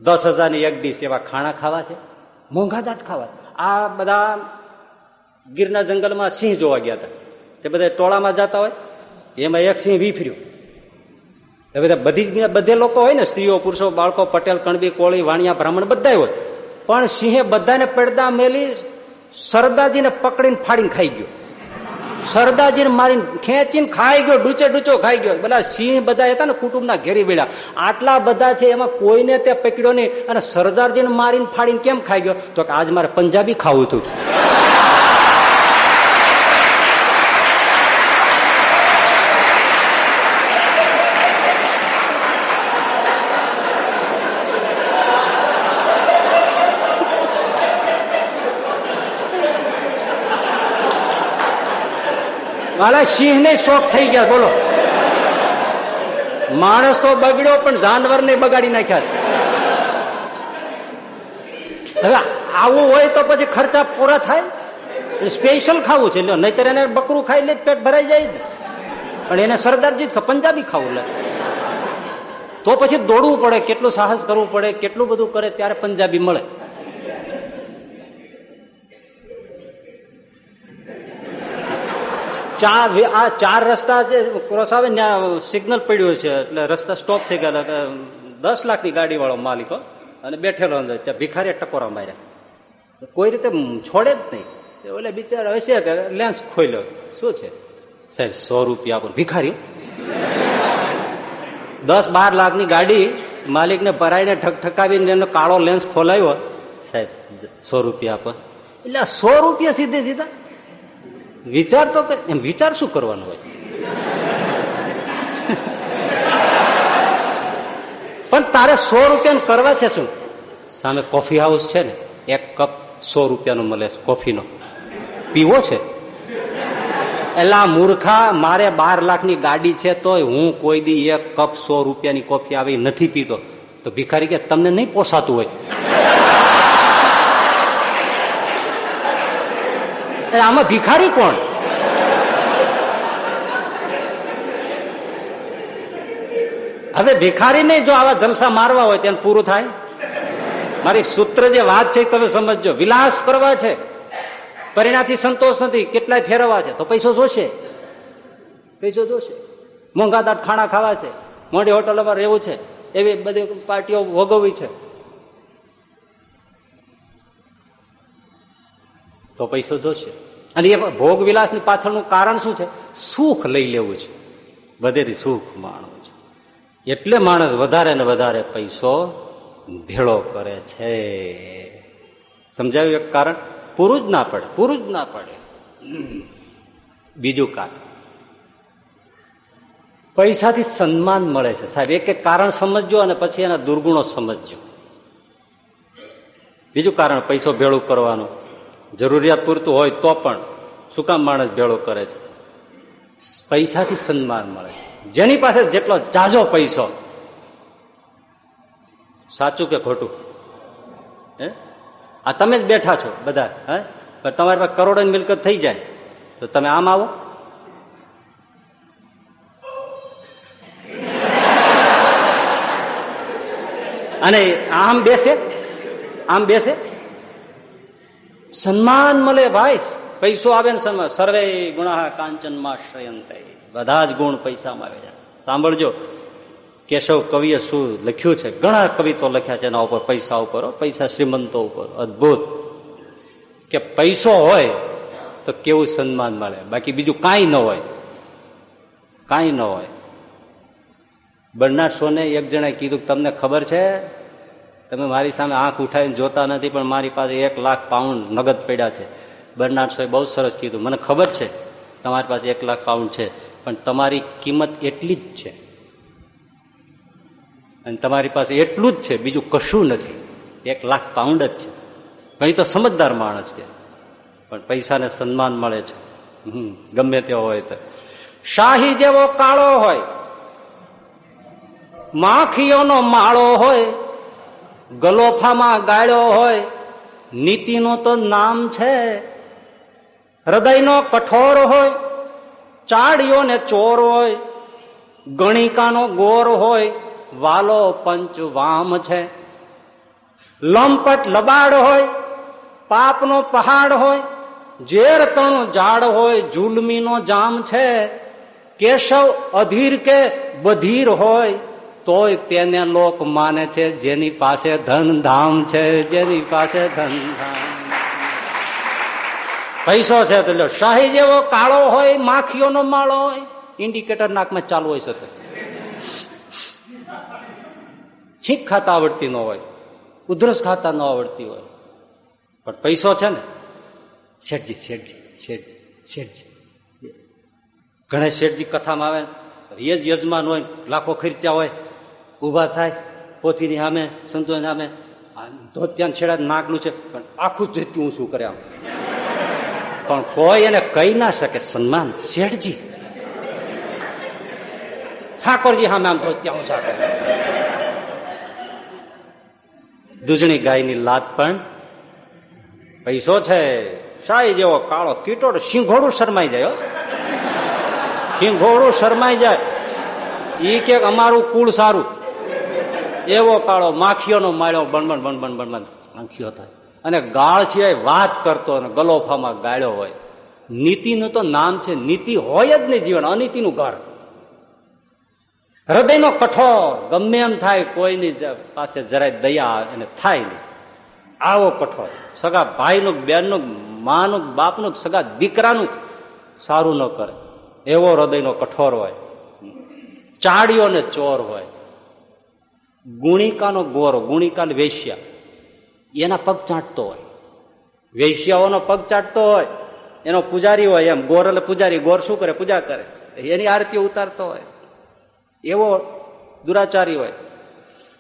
દસ હજારની એક ડીશ એવા ખાણા ખાવા છે. મોંઘા દાટ ખાવા આ બધા ગીરના જંગલમાં સિંહ જોવા ગયા હતા. તે બધા ટોળામાં જતા હોય. એમાં એક સિંહ વીફર્યું. એ બધા બધી બધે લોકો હોય ને, સ્ત્રીઓ, પુરુષો, બાળકો, પટેલ, કણબી, કોળી, વાણિયા, બ્રાહ્મણ બધા હોય. પણ સિંહે બધાને પડદા મેલી, સરદારજીને પકડીને ફાડીને ખાઈ ગયો. સરદારજીને મારીને ખેંચીને ખાઈ ગયો, ડૂચે ડૂચો ખાઈ ગયો. બધા સિંહ બધા હતા ને કુટુંબના ઘેરી વેળા. આટલા બધા છે એમાં કોઈને તે પકડ્યો નહીં. અને સરદારજીને મારીને ફાડીને કેમ ખાઈ ગયો? તો કે આજ મારે પંજાબી ખાવું હતું. મારા સિંહ ને શોખ થઈ ગયા, બોલો. માણસ તો બગડ્યો, પણ જાનવર ને બગાડી નાખ્યા હવે આવું હોય તો પછી ખર્ચા પૂરા થાય? સ્પેશિયલ ખાવું છે નહીતર એને બકરું ખાઈ લે, પેટ ભરાઈ જાય પણ એને સરદારજી પંજાબી ખાવું લે તો પછી દોડવું પડે, કેટલું સાહસ કરવું પડે, કેટલું બધું કરે, ત્યારે પંજાબી મળે. ચાર આ ચાર રસ્તા જે ક્રોસ આવે ત્યાં સિગ્નલ પડ્યું છે, એટલે રસ્તા સ્ટોપ થઈ ગયા દસ લાખની ગાડી વાળો માલિકો અને બેઠેલો અંદર, ત્યાં ભિખારીએ ટકોરા માર્યા. કોઈ રીતે છોડે જ નહીં. ઓલે બિચારા હશે કે લેન્સ ખોલ્યો. શું છે? સાહેબ, સો રૂપિયા આપો. ભિખારી દસ બાર લાખની ગાડી માલિકને ભરાઈને ઠકઠકાવીને એનો કાળો લેન્સ ખોલાવ્યો સાહેબ સો રૂપિયા આપો. એટલે સો રૂપિયા સીધે સીધા વિચાર તો એમ વિચાર શું કરવાનો હોય? પણ તારે સો રૂપિયાનું કરવા છે શું? સામે કોફી હાઉસ છે ને, એક કપ સો રૂપિયાનો મળે કોફીનો પીવો છે? એલા મૂર્ખા, મારે બાર લાખની ગાડી છે તોય હું કોઈ દી એક કપ સો રૂપિયાની કોફી આવી નથી પીતો. તો ભિખારી કે, તમને નહીં પોસાતું હોય. આમાં ભિખારી કોણ? હવે ભિખારી નહીં જો આવા જલસા મારવા હોય તેને પૂરું થાય? મારી સૂત્ર જે વાત છે તમે સમજજો. વિલાસ કરવા છે. પરિણામથી સંતોષ નથી. કેટલાય ફેરવવા છે. તો પૈસો જોશે. પૈસો જોશે. મોંઘાદાર ખાણા ખાવા છે. મોડી હોટલોમાં રહેવું છે. એવી બધી પાર્ટીઓ ભોગવવી છે. તો પૈસો જોશે. અને એ ભોગ વિલાસની પાછળનું કારણ શું છે? સુખ લઈ લેવું છે. વધેથી સુખ માણવું છે. એટલે માણસ વધારે ને વધારે પૈસો ભેળો કરે છે. સમજાવ્યું એક કારણ? પૂરું જ ના પડે પૂરું જ ના પડે. બીજું કારણ. પૈસાથી સન્માન મળે છે. સાહેબ, એક એક કારણ સમજજો અને પછી એના દુર્ગુણો સમજજો. બીજું કારણ, પૈસો ભેળું કરવાનું. જરૂરિયાત પૂરતું હોય તો પણ શું કામ માણસ ભેળો કરે છે? પૈસાથી સન્માન મળે જેની પાસે જેટલો જાજો પૈસો. સાચું કે ખોટું? હે? આ તમે જ બેઠા છો બધા, હે? પણ તમારી પાસે કરોડોની મિલકત થઈ જાય, તો તમે આમ આવો. અને આમ બેસે? આમ બેસે? સન્માન મળે ભાઈ. પૈસો આવે ને સન્માન સર્વે ગુણા કાંચનમાં શ્રયંત. બધા જ ગુણ પૈસામાં આવે છે. સાંભળજો. કેશવ કવિએ શું લખ્યું છે? ઘણા કવિતો લખ્યા છે એના ઉપર, પૈસા ઉપર પૈસા શ્રીમંતો ઉપર. અદભુત. કે પૈસો હોય તો કેવું સન્માન મળે? બાકી બીજું કાંઈ ન હોય. કાંઈ ન હોય. બર્નાડ શોને એક જણાએ કીધું તમને ખબર છે? તમે મારી સામે આંખ ઉઠાવીને જોતા નથી, પણ મારી પાસે એક લાખ પાઉન્ડ નગદ પડ્યા છે. બર્નાડ સોએ બહુ સરસ કીધું. મને ખબર છે તમારી પાસે એક લાખ પાઉન્ડ છે, પણ તમારી કિંમત એટલી જ છે. અને તમારી પાસે એટલું જ છે, બીજું કશું નથી. એક લાખ પાઉન્ડ જ છે. ઘણી તો સમજદાર માણસ છે, પણ પૈસાને સન્માન મળે છે. ગમે તેવો હોય તો. શાહી જેવો કાળો હોય, માખીઓનો માળો હોય ગલોફામાં ગાળ્યો હોય, નીતિનું તો નામ છે. હૃદયનો કઠોર હોય ચાડીઓ ને ચોર હોય, ગણિકાનો ગોર હોય, વાલો પંચ વામ છે. લંપટ લબાડ હોય, પાપનો પહાડ હોય, ઝેર તણું ઝાડ હોય જુલમીનો જામ છે. કેશવ અધીર કે બધીર હોય તોય તેને લોક માને છે, જેની પાસે ધન ધામ છે, જેની પાસે ધન ધામ પૈસો છે તો લો શાહી જેવો કાળો હોય, માખીઓનો માળો હોય ઇન્ડિકેટર નાકમાં ચાલુ હોય શકે છીક ખાતા આવડતી ન હોય, ઉધરસ ખાતા ન આવડતી હોય. પણ પૈસો છે ને, શેઠજી શેઠજી શેઠજી શેઠજી. ઘણા શેઠજી કથામાં આવે એ જ યજમાન હોય, લાખો ખર્ચા હોય ઊભા થાય, પોથીની સામે, સંતોની સામે. ધોત્યાન છેડા નાકનું છે, પણ આખું ધોત્યું હું શું કરે આમ. પણ કોઈ એને કહી ના શકે, સન્માન શેઠજી. ઠાકોરજી સામે આમ ધોત્યા ઊંચા કરે. દૂધણી ગાયની લાત પણ પૈસો છે. શાહી જેવો કાળો કીટોડ સિંઘોડું શરમાઈ જાય સિંઘોડું શરમાઈ જાય. ઈ કે અમારું કુળ સારું. એવો કાળો માખીઓનો માળ્યો બણબણ બણબણ બણબણ આંખીઓ થાય. અને ગાળ સિવાય વાત કરતો અને ગલોફામાં ગાળ્યો હોય. નીતિનું તો નામ છે, નીતિ હોય જ નહીં જીવન, અનીતિનું ઘર. હૃદયનો કઠોર, ગમે એમ થાય, કોઈની પાસે જરાય દયા એને થાય નહીં. આવો કઠોર. સગા ભાઈનું બેનનું માનું, બાપનું, સગા દીકરાનું સારું ન કરે. એવો હૃદયનો કઠોર હોય. ચાડીઓ ને ચોર હોય. ગુણિકાનો ગોર, ગુણિકાને વેશ્યા. એના પગ ચાટતો હોય. વેશ્યાઓનો પગ ચાટતો હોય. એનો પૂજારી હોય એમ. ગોર એટલે પૂજારી. ગોર શું કરે? પૂજા કરે. એની આરતી ઉતારતો હોય. એવો દુરાચારી હોય.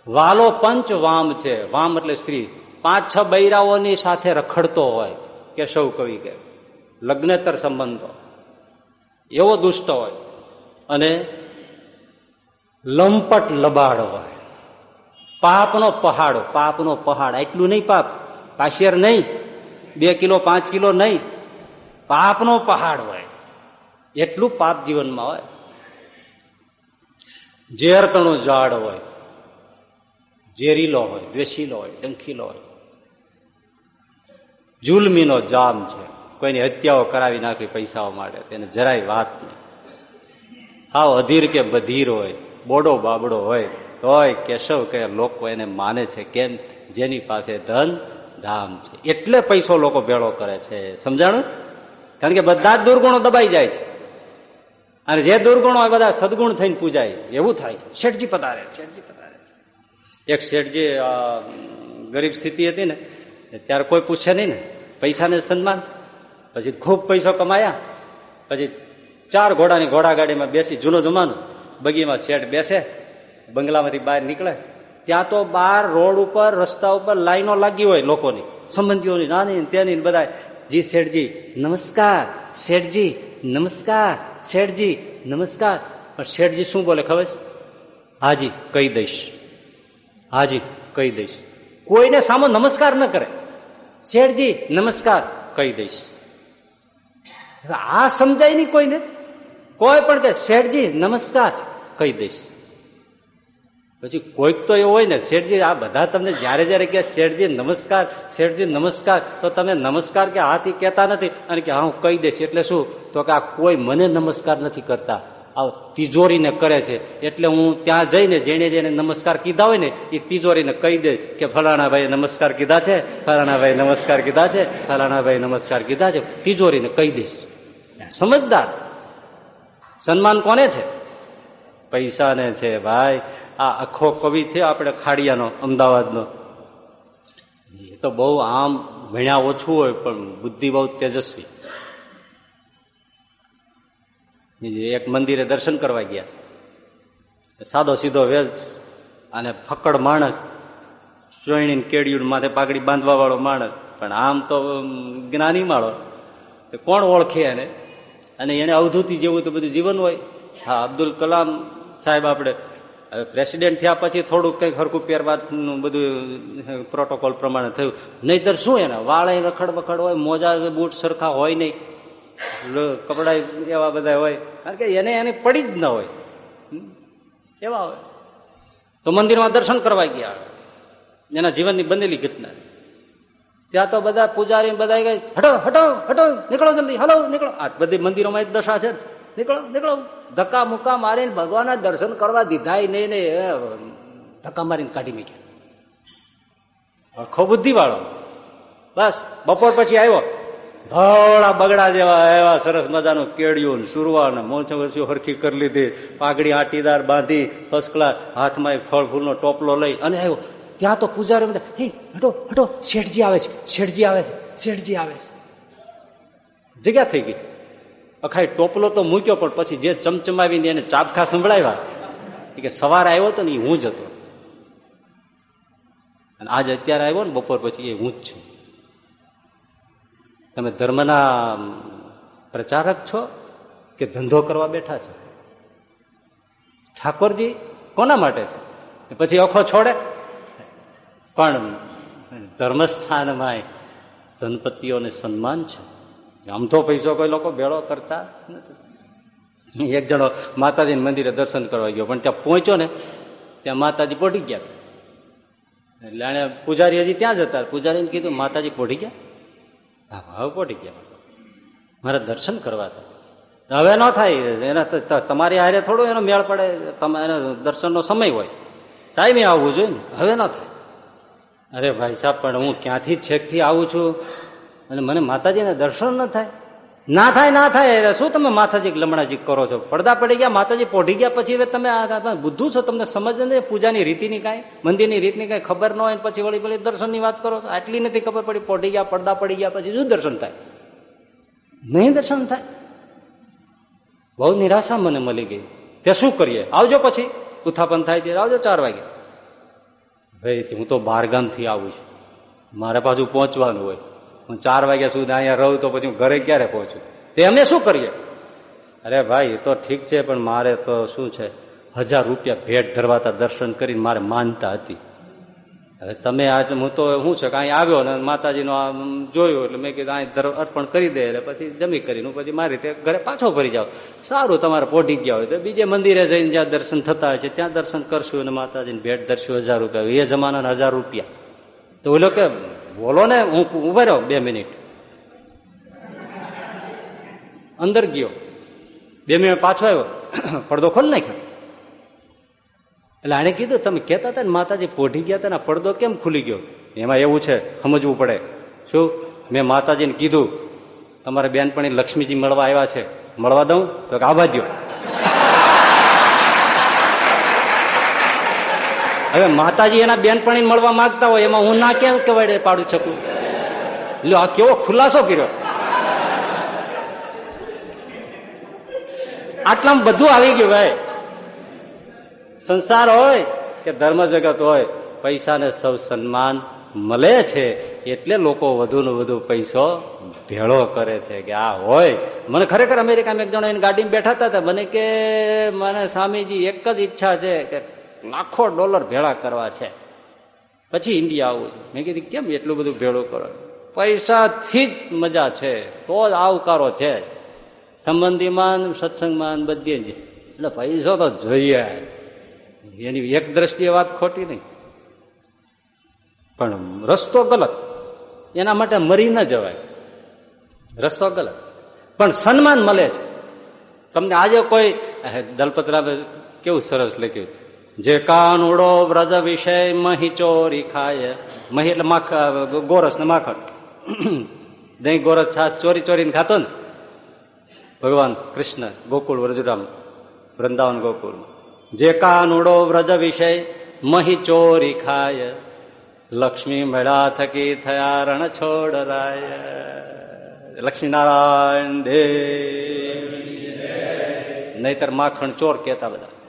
વાલો પંચ વામ છે. વામ એટલે શ્રી પાંચ છ બૈરાઓની સાથે રખડતો હોય કે સૌ કવિ કે. લગ્નેતર સંબંધો. એવો દુષ્ટ હોય. અને લંપટ લબાડ હોય. પાપનો પહાડો, પાપનો પહાડ. એટલું નહીં પાપ, પાશિયર નહીં, બે કિલો, પાંચ કિલો નહીં. પાપનો પહાડ હોય. એટલું પાપ જીવનમાં હોય. ઝેરતણું ઝાડ હોય, ઝેરીલો હોય, દ્વેષીલો હોય, ડંખીલો હોય. જુલમીનો જામ છે. કોઈની હત્યાઓ કરાવી નાખવી પૈસાઓ માટે, તેને જરાય વાત નહીં. હાવ અધીર કે બધીર હોય, બોડો બાબડો હોય. તોય કેશવ કે લોકો એને માને છે કેમ? જેની પાસે ધન, ધામ છે. એટલે પૈસો લોકો ભેળો કરે છે. સમજાણું? કારણ કે બધા જ દુર્ગુણો દબાઈ જાય છે. અને જે દુર્ગુણો હોય બધા સદગુણ થઈને પૂજાય. એવું થાય છે. શેઠજી પધારે શેઠજી પધારે છે. એક શેઠજી ગરીબ સ્થિતિ હતી ને, ત્યારે કોઈ પૂછે નહીં ને. પૈસાને સન્માન. પછી ખૂબ પૈસો કમાયા. પછી ચાર ઘોડાની ઘોડા ગાડીમાં બેસી જૂનો જમાનો. બગીમાં શેઠ બેસે. બંગલામાંથી બહાર નીકળે, ત્યાં તો બાર રોડ ઉપર, રસ્તા ઉપર લાઈનો લાગી હોય લોકોની, સંબંધીઓની, નાની તેની બધા જી શેઠજી, નમસ્કાર. શેઠજી નમસ્કાર. શેઠજી, નમસ્કાર. પણ શેઠજી શું બોલે ખબર છે? હાજી, કહી દઈશ. હાજી, કહી દઈશ. કોઈને સામો નમસ્કાર ન કરે. શેઠજી, નમસ્કાર, કહી દઈશ. આ સમજાય નહીં કોઈને. કોઈ પણ કે, શેઠજી, નમસ્કાર, કહી દઈશ. પછી કોઈક તો એવું હોય ને, શેઠજી, આ બધા તમને જયારે જયારે કે શેઠજી, નમસ્કાર શેઠજી, નમસ્કાર, તો તમે નમસ્કાર કે હાથી કહેતા નથી અને કે, હા, હું કહી દઈશ. એટલે શું? તો કે આ કોઈ મને નમસ્કાર નથી કરતા. આ તિજોરીને કરે છે. એટલે હું ત્યાં જઈને જેને જેને નમસ્કાર કીધા હોય ને, એ તિજોરીને કહી દે કે ફલાણાભાઈ નમસ્કાર કીધા છે ફલાણાભાઈ નમસ્કાર કીધા છે ફલાણાભાઈ નમસ્કાર કીધા છે. તિજોરીને કહી દઈશ. સમજદાર. સન્માન કોને છે? પૈસાને છે, ભાઈ. આ આખો કવિ થયો આપણે ખાડિયાનો, અમદાવાદનો. એ તો બહુ આમ ભણ્યા ઓછું હોય, પણ બુદ્ધિ બહુ તેજસ્વી. એક મંદિરે દર્શન કરવા ગયા. સાદો સીધો વેજ અને ફકડ માણસ સોયણી કેડિયું માથે પાઘડી બાંધવા વાળો માણસ. પણ આમ તો જ્ઞાની માળો કોણ ઓળખે એને? અને એને અવધૂતિ જેવું તો બધું જીવન હોય. હા, અબ્દુલ કલામ સાહેબ આપણે પ્રેસિડેન્ટ થયા પછી થોડુંક કંઈક હરકું પહેરવાનું બધું પ્રોટોકોલ પ્રમાણે થયું. નહીતર શું એના? વાળે રખડ વખડ હોય, મોજા બૂટ સરખા હોય નહીં. કપડા એવા બધા હોય. કારણ કે એને એને પડી જ ન હોય. એવા હોય. તો મંદિરમાં દર્શન કરવા ગયા. એના જીવનની બનેલી ઘટના. ત્યાં તો બધા પૂજારી બધા હટો હટો હટો, નીકળો જલ્દી. હલો, નીકળો. આ બધી મંદિરોમાં જ દશા છે નીકળો નીકળો. ધક્કા મુક્કા મારીને ભગવાનના દર્શન કરવા દીધા નહીં ને ધક્કા મારીને કાઢી મૂક્યા. ખો બુદ્ધિ વાળો બસ, બપોર પછી આવ્યો. ધોળા બગડા જેવા એવા સરસ મજાનું કેડિયું સુરવા ને વચ્ચે હરખી કરી લીધી. પાઘડી આટીદાર બાંધી ફર્સ્ટ ક્લાસ હાથમાં એક ફળ ફૂલનો ટોપલો લઈ અને આવ્યો. ત્યાં તો પૂજારી બધા હે, હટો હટો, શેઠજી આવે છે, શેઠજી આવે છે, શેઠજી આવે છે. જગ્યા થઈ ગઈ. અખાઈ ટોપલો તો મૂક્યો, પણ પછી જે ચમચમાવીને એને ચાબખા સંભળાવ્યા કે સવારે આવ્યો હતો ને એ હું જ હતો. અને આજ અત્યારે આવ્યો ને, બપોર પછી એ હું જ છું. તમે ધર્મના પ્રચારક છો કે ધંધો કરવા બેઠા છો? ઠાકોરજી કોના માટે છે? પછી અખો છોડે? પણ ધર્મસ્થાનમાં ધનપતિઓને સન્માન છે. તો પૈસો કોઈ લોકો ભેળો કરતા નથી. એક જણો માતાજીના મંદિરે દર્શન કરવા ગયો, પણ ત્યાં પહોંચ્યો ને, ત્યાં માતાજી પોઢી ગયા એટલે એને પૂજારી હજી ત્યાં જ હતા. પૂજારીને કીધું, માતાજી પોઢી ગયા? હા હવે પોઢી ગયા. મારે દર્શન કરવા હતા. હવે ન થાય, એને તમારી હારે થોડું એનો મેળ પડે એનો દર્શનનો સમય હોય. ટાઈમે આવવું જોઈએ ને, હવે ન થાય. અરે ભાઈ સાહેબ પણ હું ક્યાંથી છેકથી આવું છું? અને મને માતાજીના દર્શન ન થાય. ના થાય ના થાય શું તમે માતાજી લમણાજી કરો છો? પડદા પડી ગયા, માતાજી પોઢી ગયા, પછી તમે બુદ્ધું છો, તમને સમજ નથી, પૂજાની રીતિની કાંઈ, મંદિરની રીતની કાંઈ ખબર ન હોય પછી વળી વળી દર્શનની વાત કરો આટલી નથી ખબર પડી, પોઢી ગયા, પડદા પડી ગયા, પછી શું દર્શન થાય? નહીં દર્શન થાય. બહુ નિરાશા મને મળી ગઈ. તે શું કરીએ? આવજો પછી. ઉત્થાપન થાય ત્યારે આવજો, ચાર વાગે. ભાઈ હું તો બારગામથી આવું છું. મારે પાછું પહોંચવાનું હોય. હું ચાર વાગ્યા સુધી અહીંયા રહું તો પછી હું ઘરે ક્યારે પહોંચું? તે અમે શું કરીએ? અરે ભાઈ તો ઠીક છે, પણ મારે તો શું છે? હજાર રૂપિયા ભેટ ધરવાતા દર્શન કરીને મારે માનતા હતી. હવે તમે આજ, હું તો શું છે કે અહીં આવ્યો ને માતાજીનો જોયું એટલે મેં કીધું અહીં અર્પણ કરી દે એટલે પછી જમી કરીને પછી મારી રીતે ઘરે પાછો ફરી જાવ સારું, તમારે પોઢી ગયા હોય તો બીજે મંદિરે જઈને જ્યાં દર્શન થતા છે, ત્યાં દર્શન કરશું અને માતાજીને ભેટ ધરશું હજાર રૂપિયા. એ જમાનાના હજાર રૂપિયા. તો ઓલો કે બોલો ને હું ઊભા રહ્યો બે મિનિટ. અંદર ગયો. બે મિનિટ પાછો આવ્યો. [coughs] પડદો ખોલી નાખ્યો. એટલે આને કીધું, તમે કહેતા હતા ને માતાજી પોઢી ગયા હતા ને પડદો કેમ ખુલી ગયો? એમાં એવું છે, સમજવું પડે. શું? મેં માતાજીને કીધું, તમારે બેનપણી લક્ષ્મીજી મળવા આવ્યા છે. મળવા દઉં? તો આવા દો હવે માતાજી એના બેનપણી મળવા માંગતા હોય, એમાં હું ના કેમ કેવાડે પાડું શકું લો આ કેવો ખુલાસો કર્યો. આટલામાં બધું આવી ગયું, ભાઈ. સંસાર હોય કે ધર્મ જગત હોય, પૈસાને સૌ સન્માન મળે છે, એટલે લોકો વધુ ને વધુ પૈસો ભેળો કરે છે કે આ હોય. મને ખરેખર અમેરિકામાં એક જણા એની ગાડીમાં બેઠા હતા મને કે, મને સ્વામીજી એક જ ઈચ્છા છે કે લાખો ડોલર ભેળા કરવા છે. પછી ઇન્ડિયા આવું છે. મેં કીધું, કેમ એટલું બધું ભેળું કરો? પૈસાથી જ મજા છે. તો જ આવકારો છે. સંબંધીમાં સત્સંગમાં બધે જ. એટલે પૈસો તો જોઈએ. એની એક દ્રષ્ટિએ વાત ખોટી નહીં. પણ રસ્તો ગલત. એના માટે મરી ન જવાય. રસ્તો ગલત. પણ સન્માન મળે છે. તમને આજે કોઈ દલપતરા કેવું સરસ લખ્યું? જે કાનુડો વ્રજ વિષય મહી ચોરી ખાય. મહી એટલે માખ ગોરસ ને માખણ. [clears throat] દહીં, ગોરસ છાસ ચોરી ચોરીને ખાતો ને ભગવાન કૃષ્ણ ગોકુળ વ્રજરામ, વૃંદાવન ગોકુળ. જે કાનુડો વ્રજ વિષય મહી ચોરી ખાય. લક્ષ્મી મેળા થકી થયા રણ છોડરાય. લક્ષ્મીનારાયણ દેવ. નહીતર માખણ ચોર કેતા બધા.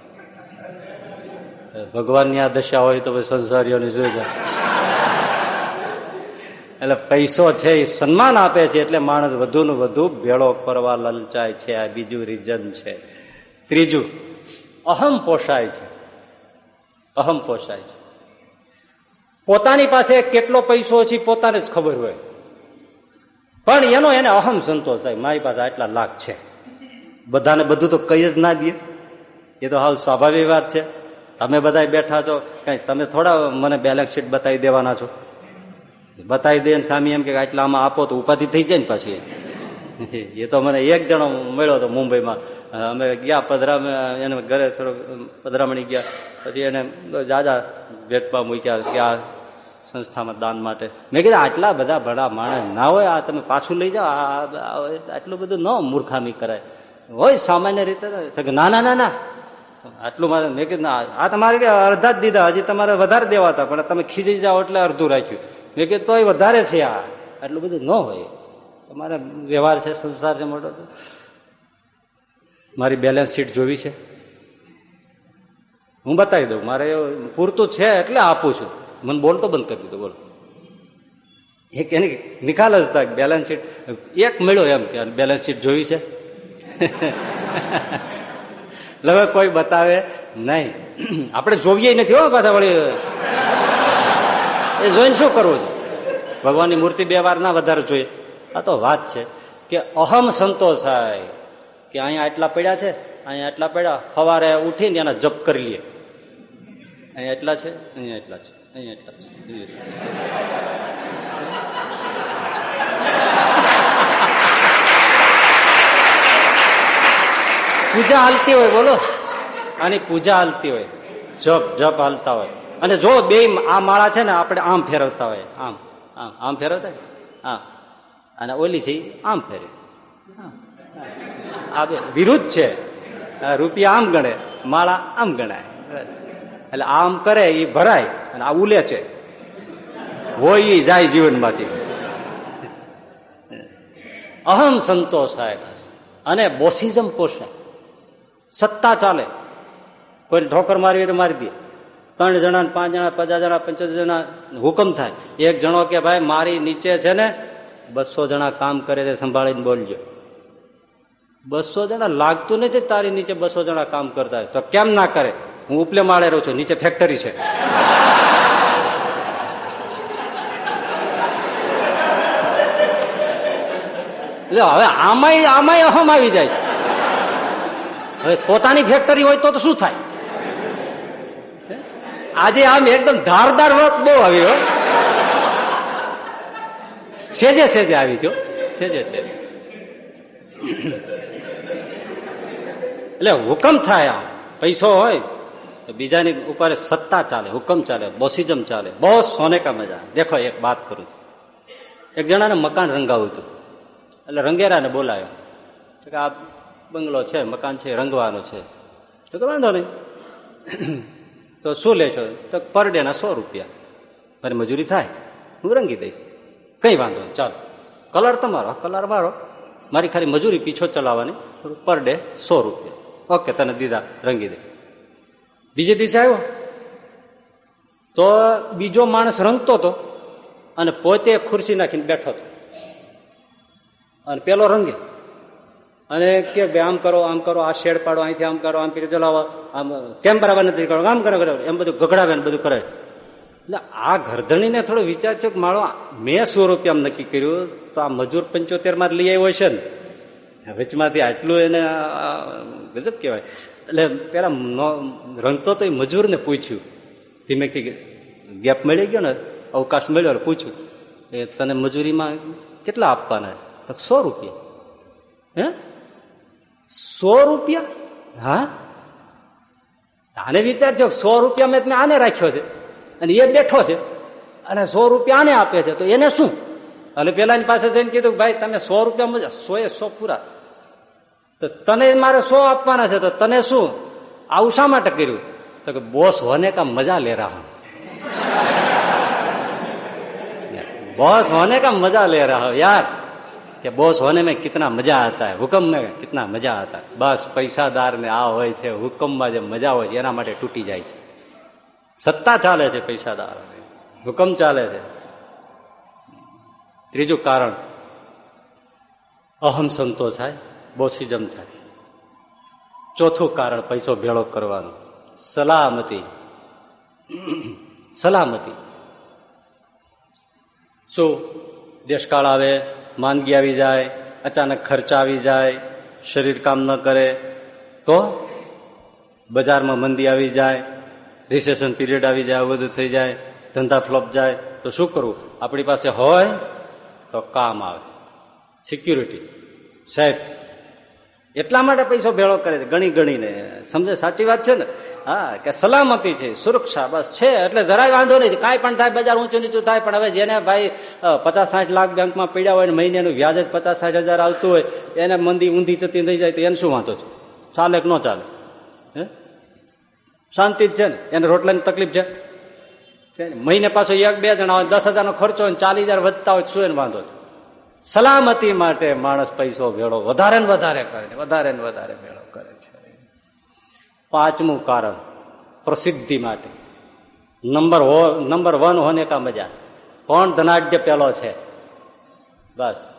ભગવાનની આ દશા હોય તો સંસારીઓની શું એટલે પૈસો છે એ સન્માન આપે છે એટલે માણસ વધુ ને વધુ ભેળો કરવા લલચાય છે. આ બીજું રીઝન છે. ત્રીજું, અહમ પોષાય છે. અહમ પોષાય છે. પોતાની પાસે કેટલો પૈસો છે પોતાને જ ખબર હોય. પણ એનો એને અહમ સંતોષ થાય. મારી પાસે આટલા લાખ છે. બધાને બધું તો કઈ જ ના દે. એ તો હાલ સ્વાભાવિક વાત છે. તમે બધા બેઠા છો, કઈ તમે થોડા મને બેલેન્સ શીટ બતાવી દેવાના છો? બતાવી દે સામી એમ કે આટલા આમાં આપો તો ઉપાધિ થઈ જાય ને પાછી. [laughs] એ તો મને એક જણો મળ્યો હતો મુંબઈમાં. અમે ગયા પધરા એને ઘરે થોડો પધરામણી ગયા. પછી એને જાજા ભેટમાં મૂક્યા કે આ સંસ્થામાં દાન માટે. મેં કીધું, આટલા બધા ભડા માણસ ના હોય, આ તમે પાછું લઈ જાઓ આટલું બધું ન મૂર્ખામી કરાય. હોય સામાન્ય રીતે ના ના ના ના. આટલું મારે મેં કીધું આ તમારે કે અડધા જ દીધા, હજી તમારે વધારે દેવા હતા, પણ તમે ખીજી જાઓ એટલે અડધું રાખ્યું. મેં કીધું, તોય વધારે છે આ. આટલું બધું ન હોય. તમારે વ્યવહાર છે, સંસાર છે મોટો મારી બેલેન્સ શીટ જોવી છે. હું બતાવી દઉં, મારે પૂરતું છે એટલે આપું છું. મને બોલતો બંધ કરી દીધો, બોલો. એક એની નિકાલ જ થાય બેલેન્સ શીટ એક મળ્યો એમ કે બેલેન્સ શીટ જોઈ છે. [laughs] હવે કોઈ બતાવે નહીં. [clears throat] આપણે જોવીએ નથી હો પાછા વળી. એ જોઈને શું કરવું છે? ભગવાનની મૂર્તિ બે વાર ના વધારે જોઈએ. આ તો વાત છે કે અહમ સંતોષ થાય કે અહીંયા આટલા પડ્યા છે, અહીંયા આટલા પડ્યા. સવારે ઉઠીને એના જપ કરી લઈએ અહીંયા એટલા છે, અહીંયા એટલા છે, અહીંયા એટલા છે. પૂજા હાલતી હોય, બોલો. આની પૂજા હાલતી હોય. જપ જપ હાલતા હોય. અને જો બે આ માળા છે ને, આપણે આમ ફેરવતા હોય. આમ આમ આમ ફેરવતા હા. અને ઓલી છે આમ ફેરે. આ બે વિરુદ્ધ છે. રૂપિયા આમ ગણે, માળા આમ ગણાય. એટલે આમ કરે એ ભરાય, અને આ ઉલે છે. હોય એ જાય જીવનમાંથી. અહમ સંતોષ સાહેબ અને બોસિઝમ પોષાય સત્તા ચાલે. કોઈ ઠોકર મારવી તો મારી દે. ત્રણ જણા પાંચ જણા, પચાસ જણા, પંચોતેર જણા હુકમ થાય. એક જણો કે ભાઈ, મારી નીચે છે ને, બસો જણા કામ કરે તે સંભાળીને બોલજો. બસો જણા લાગતું નથી તારી નીચે બસો જણા કામ કરતા તો કેમ ના કરે? હું ઉપલે માળે રહું છું, નીચે ફેક્ટરી છે. હવે આમાંય આમાંય અહમ આવી જાય હવે પોતાની ફેક્ટરી હોય તો શું થાય? આજે આમ એકદમ ધારદાર વાત બહુ આવી હો. સેજે સેજે આવી છો સેજે સેજે. એટલે હુકમ થાય આમ. પૈસો હોય બીજાની ઉપર સત્તા ચાલે, હુકમ ચાલે, બોસિઝમ ચાલે. બહુ સોને કા મજા. દેખો એક વાત કરું એક જણાને મકાન રંગાવું હતું. એટલે રંગેરાને બોલાયો કે આ બંગલો છે, મકાન છે, રંગવાનો છે. તો કે વાંધો નહીં. તો શું લેશો તો પર ડેના સો રૂપિયા. મારી મજૂરી થાય. હું રંગી દઈશ. કંઈ વાંધો નહીં. ચાલો. કલર તમારો. કલર મારો મારી ખાલી મજૂરી પીછો ચલાવવાની. પર ડે સો રૂપિયા. ઓકે તને દીધા. રંગી દે. બીજે દિવસે આવ્યો. તો બીજો માણસ રંગતો હતો અને પોતે ખુરશી નાખીને બેઠો હતો. અને પેલો રંગે. અને કે ભાઈ, આમ કરો આમ કરો, આ શેડ પાડો, અહીંથી આમ કરો, આમ પીરે ચલાવો. આમ, કેમ બરાબર નથી કરો? આમ કરો એમ બધું ગગડાવે ને બધું કરે. એટલે આ ઘરધણીને થોડો વિચાર છે કે મારો મેં સો રૂપિયા નક્કી કર્યું, તો આ મજૂર પંચોતેરમાં લઈ આવ્યો છે ને. વચમાંથી આટલું એને ગજબ કહેવાય. એટલે પેલા રંગતો તો એ મજૂરને પૂછ્યું. ધીમેથી ગેપ મળી ગયો ને, અવકાશ મળ્યો ને, પૂછ્યું. એ તને મજૂરીમાં કેટલા આપવાના સો રૂપિયા. હે? સો રૂપિયા? હા? આને વિચારજો સો રૂપિયા મેં તમે આને રાખ્યો છે અને એ બેઠો છે અને સો રૂપિયા આને આપે છે તો એને શું? એટલે પેલાની પાસે જઈને કીધું ભાઈ તમે સો રૂપિયા મજા સો એ સો પૂરા. તો તને મારે સો આપવાના છે તો તને શું? આવું શા માટે કર્યું? તો કે બોસ હોને કા મજા લે રહા? [laughs] બોસ હોને કા મજા લે રહા? યાર કે બોસ, હોને મેં કિતના મજા હતા હુકમ ને કિતના મજા હતા બસ, પૈસાદાર ને આ હોય છે, હુકમમાં જે મજા હોય છે એના માટે તૂટી જાય છે. સત્તા ચાલે છે પૈસાદાર હુકમ ચાલે છે. ત્રીજું કારણ, અહમ સંતોષ થાય બોસિઝમ થાય. ચોથું કારણ, પૈસો ભેળો કરવાનો. સલામતી. સલામતી. શું? દેશકાળ આવે માંદગી આવી જાય, અચાનક ખર્ચા આવી જાય, શરીર કામ ન કરે, તો બજારમાં મંદી આવી જાય રિસેશન પીરિયડ આવી જાય, આવું બધું થઈ જાય, ધંધા ફ્લોપ જાય, તો શું કરવું? આપણી પાસે હોય તો કામ આવે. સિક્યુરિટી સેફ એટલા માટે પૈસો ભેળો કરે છે, ગણી ગણીને. સમજે? સાચી વાત છે ને? હા, કે સલામતી છે, સુરક્ષા બસ છે, એટલે જરાય વાંધો નહીં. કાંઈ પણ થાય, બજાર ઊંચું નીચું થાય, પણ હવે જેને ભાઈ પચાસ સાઠ લાખ બેંકમાં પડ્યા હોય ને મહિનાનું વ્યાજ જ પચાસ સાઠ હજાર આવતું હોય, એને મંદી ઊંધી જતી થઈ જાય તો એને શું વાંધો છે? ચાલે કે ન ચાલે? હે? શાંતિ જ છે ને? એને રોટલાની તકલીફ છે? મહિને પાછો એક બે જણા હોય, દસ હજારનો ખર્ચો હોય ચાલીસ હજાર વધતા હોય શું એને વાંધો છે? સલામતી માટે માણસ પૈસો ભેળો વધારે ને વધારે કરે છે, વધારે ને વધારે ભેળો કરે છે. પાંચમું કારણ, પ્રસિદ્ધિ માટે. નંબર હો નંબર વન હોને કા મજા? કોણ ધનાઢ્ય પેલો છે? બસ.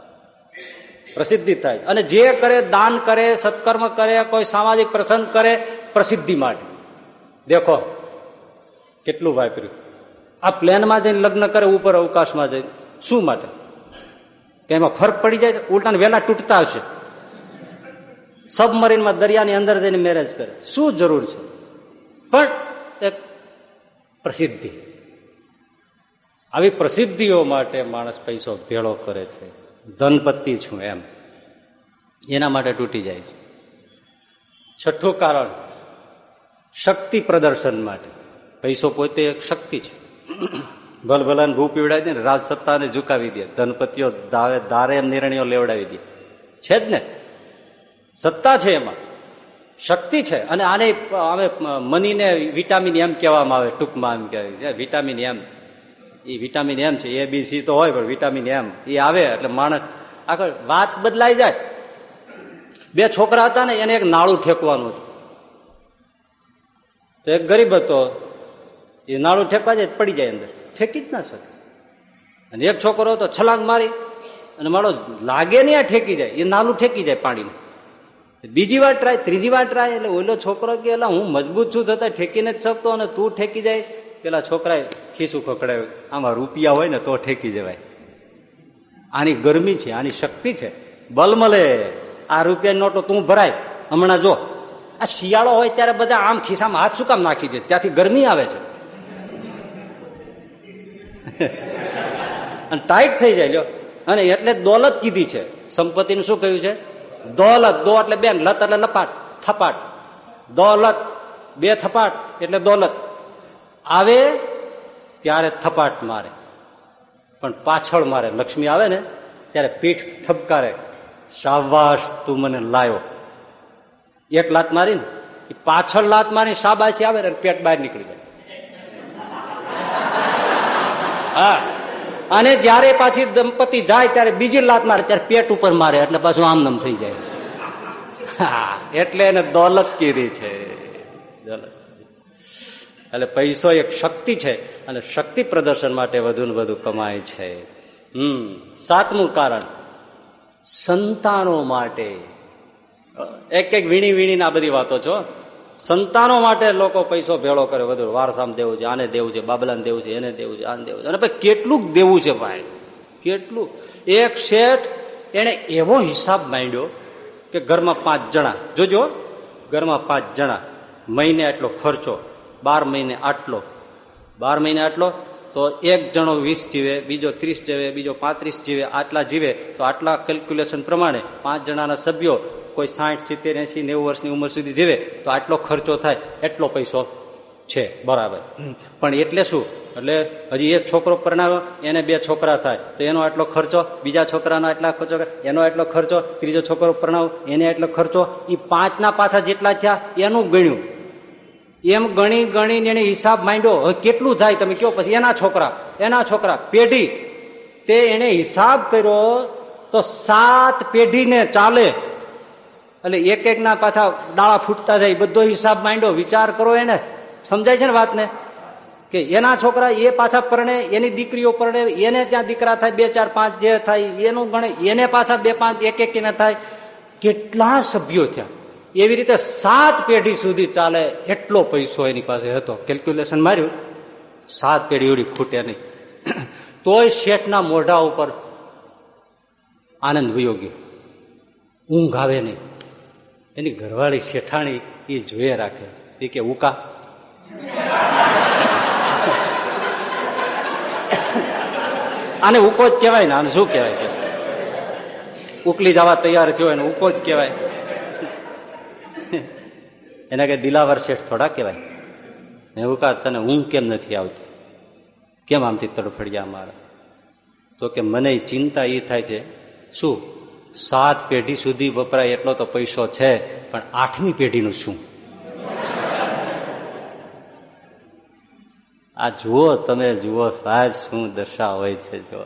પ્રસિદ્ધિ થાય. અને જે કરે, દાન કરે, સત્કર્મ કરે, કોઈ સામાજિક પ્રસંગ કરે, પ્રસિદ્ધિ માટે. દેખો, કેટલું વાપર્યું. આ પ્લેનમાં જઈને લગ્ન કરે, ઉપર અવકાશમાં જઈને. શું માટે? કે એમાં ફરક પડી જાય ઉલટા વેલા તૂટતા હશે. સબમરીનમાં દરિયાની અંદર જઈને મેરેજ કરે. શું જરૂર છે? પણ એક પ્રસિદ્ધિ. આવી પ્રસિદ્ધિઓ માટે માણસ પૈસો ભેળો કરે છે. ધનપતિ છું એમ. એના માટે તૂટી જાય છે. છઠ્ઠું કારણ, શક્તિ પ્રદર્શન માટે. પૈસો પોતે એક શક્તિ છે. ભલભલાને ભૂ પીવડાવી દે ને રાજસત્તાને ઝુકાવી દે. ધનપતિઓ દાવે દારે નિર્ણયો લેવડાવી દે. છે જ ને? સત્તા છે એમાં. શક્તિ છે. અને આને હવે મનીને વિટામિન એમ કહેવામાં આવે, ટૂંકમાં એમ કહેવાય. વિટામિન એમ. એ વિટામિન એમ છે. એ, બી, સી તો હોય, પણ વિટામિન એમ. એ આવે એટલે માણસ આગળ વાત બદલાઈ જાય. બે છોકરા હતા ને, એને એક નાળું ઠેકવાનું હતું. તો એક ગરીબ હતો. એ નાળું ઠેકવા જાય, પડી જાય અંદર. ઠેકી જ ના શકે. અને એક છોકરો હતો છલાંગ મારી અને મારો લાગે નહીં આ ઠેકી જાય, એ નાલું ઠેકી જાય પાણીમાં. બીજી વાર ટ્રાય ત્રીજી વાર ટ્રાય એટલે ઓલો છોકરો કે એટલે હું મજબૂત છું થતા ઠેકી નથી શકતો અને તું ઠેકી જાય. પેલા છોકરાએ ખીસું ખકડાયું આમાં રૂપિયા હોય ને તો ઠેકી જવાય. આની ગરમી છે, આની શક્તિ છે. બલ મળે આ રૂપિયા નોટો તું ભરાય. હમણાં જો, આ શિયાળો હોય ત્યારે બધા આમ ખિસ્સામાં હાથ શું કામ નાખી દે? ત્યાંથી ગરમી આવે છે. અને ટાઈટ થઈ જાય જો અને એટલે દોલત કીધી છે. સંપત્તિનું શું કહ્યું છે? દોલત. દો એટલે બેન, લત એટલે લપાટ, થપાટ. દોલત. બે થપાટ એટલે દોલત. આવે ત્યારે થપાટ મારે. પણ પાછળ મારે. લક્ષ્મી આવે ને, ત્યારે પીઠ ઠપકારે. શાબાશ તું મને લાયો. એક લાત મારી ને પાછળ લાત મારી શાબાશી આવે ને, પેટ બહાર નીકળી જાય. હા. અને જયારે પાછી દંપતી જાય ત્યારે બીજી લાત મારે ત્યારે પેટ ઉપર મારે એટલે પાછું આમ નમ થઈ જાય. હા એટલે એને દોલત કીધી છે. દોલત એટલે પૈસો એક શક્તિ છે અને શક્તિ પ્રદર્શન માટે વધુ ને વધુ કમાય છે. હમ સાતમું કારણ સંતાનો માટે. એક એક વીણી વીણીને આ બધી વાતો છો? સંતાનો માટે લોકો પૈસો ભેળો કરે વધુ. વારસામ દેવું છે, આને દેવું છે, બાબલાને દેવું છે, એને દેવું છે, આને દેવું છે. અને ભાઈ કેટલું દેવું છે ભાઈ? કેટલું? એક શેઠ એને એવો હિસાબ માંડ્યો કે ઘરમાં પાંચ જણા. જોજો, ઘરમાં પાંચ જણા. મહિને આટલો ખર્ચો, બાર મહિને આટલો. બાર મહિને આટલો, તો એક જણો વીસ જીવે, બીજો ત્રીસ જીવે, બીજો પાંત્રીસ જીવે, આટલા જીવે, તો આટલા કેલ્ક્યુલેશન પ્રમાણે પાંચ જણાના સભ્યો કોઈ સાઠ સિત્તેર એસી નેવું વર્ષની ઉંમર સુધી જીવે તો આટલો ખર્ચો થાય એટલો પૈસો છે બરાબર. પણ એટલે શું? એટલે હજી એક છોકરો પરણાવ્યો એને બે છોકરા થાય તો એનો આટલો ખર્ચો બીજા છોકરાનો આટલા ખર્ચો એનો આટલો ખર્ચો ત્રીજો છોકરો પરણાવ એને આટલો ખર્ચો એ પાંચના પાછા જેટલા થયા એનું ગણ્યું. એમ ગણી ગણીને એને હિસાબ માંડ્યો હવે કેટલું થાય તમે કયો પછી એના છોકરા એના છોકરા પેઢી. તે એને હિસાબ કર્યો તો સાત પેઢીને ચાલે. એટલે એક એક ના પાછા દાળા ફૂટતા જાય, બધો હિસાબ માંડ્યો. વિચાર કરો એને. સમજાય છે ને વાતને? કે એના છોકરા એ પાછા પરણે, એની દીકરીઓ પરણે, એને ત્યાં દીકરા થાય, બે, ચાર, પાંચ જે થાય, એનું ગણે, એને પાછા બે, પાંચ, એક એક થાય. કેટલા સભ્યો થયા. એવી રીતે સાત પેઢી સુધી ચાલે. એટલો પૈસો એની પાસે હતો. કેલ્ક્યુલેશન માર્યું. સાત પેઢી એવડી ખૂટે નહીં. [clears throat] તોય શેઠના મોઢા ઉપર આનંદ વયો ગયો. ઊંઘ આવે નહીં. એની ઘરવાળી શેઠાણી એ જોઈએ રાખે. એ કે, ઉકા. આને ઉકો જ કહેવાય ને, આને શું કહેવાય કે? ઉકલી જવા તૈયાર થયો એને ઉકો જ કહેવાય. એના કે દિલાવર શેઠ થોડા કહેવાય. ને ઉકા તને ઊંઘ કેમ નથી આવતી? કેમ આમથી તડફડિયા મારા? તો કે, મને ચિંતા એ થાય છે. શું? સાત પેઢી સુધી વપરાય એટલો તો પૈસો છે, પણ આઠમી પેઢીનું શું? આ જુઓ તમે, જુઓ સાહેબ શું દશા હોય છે જો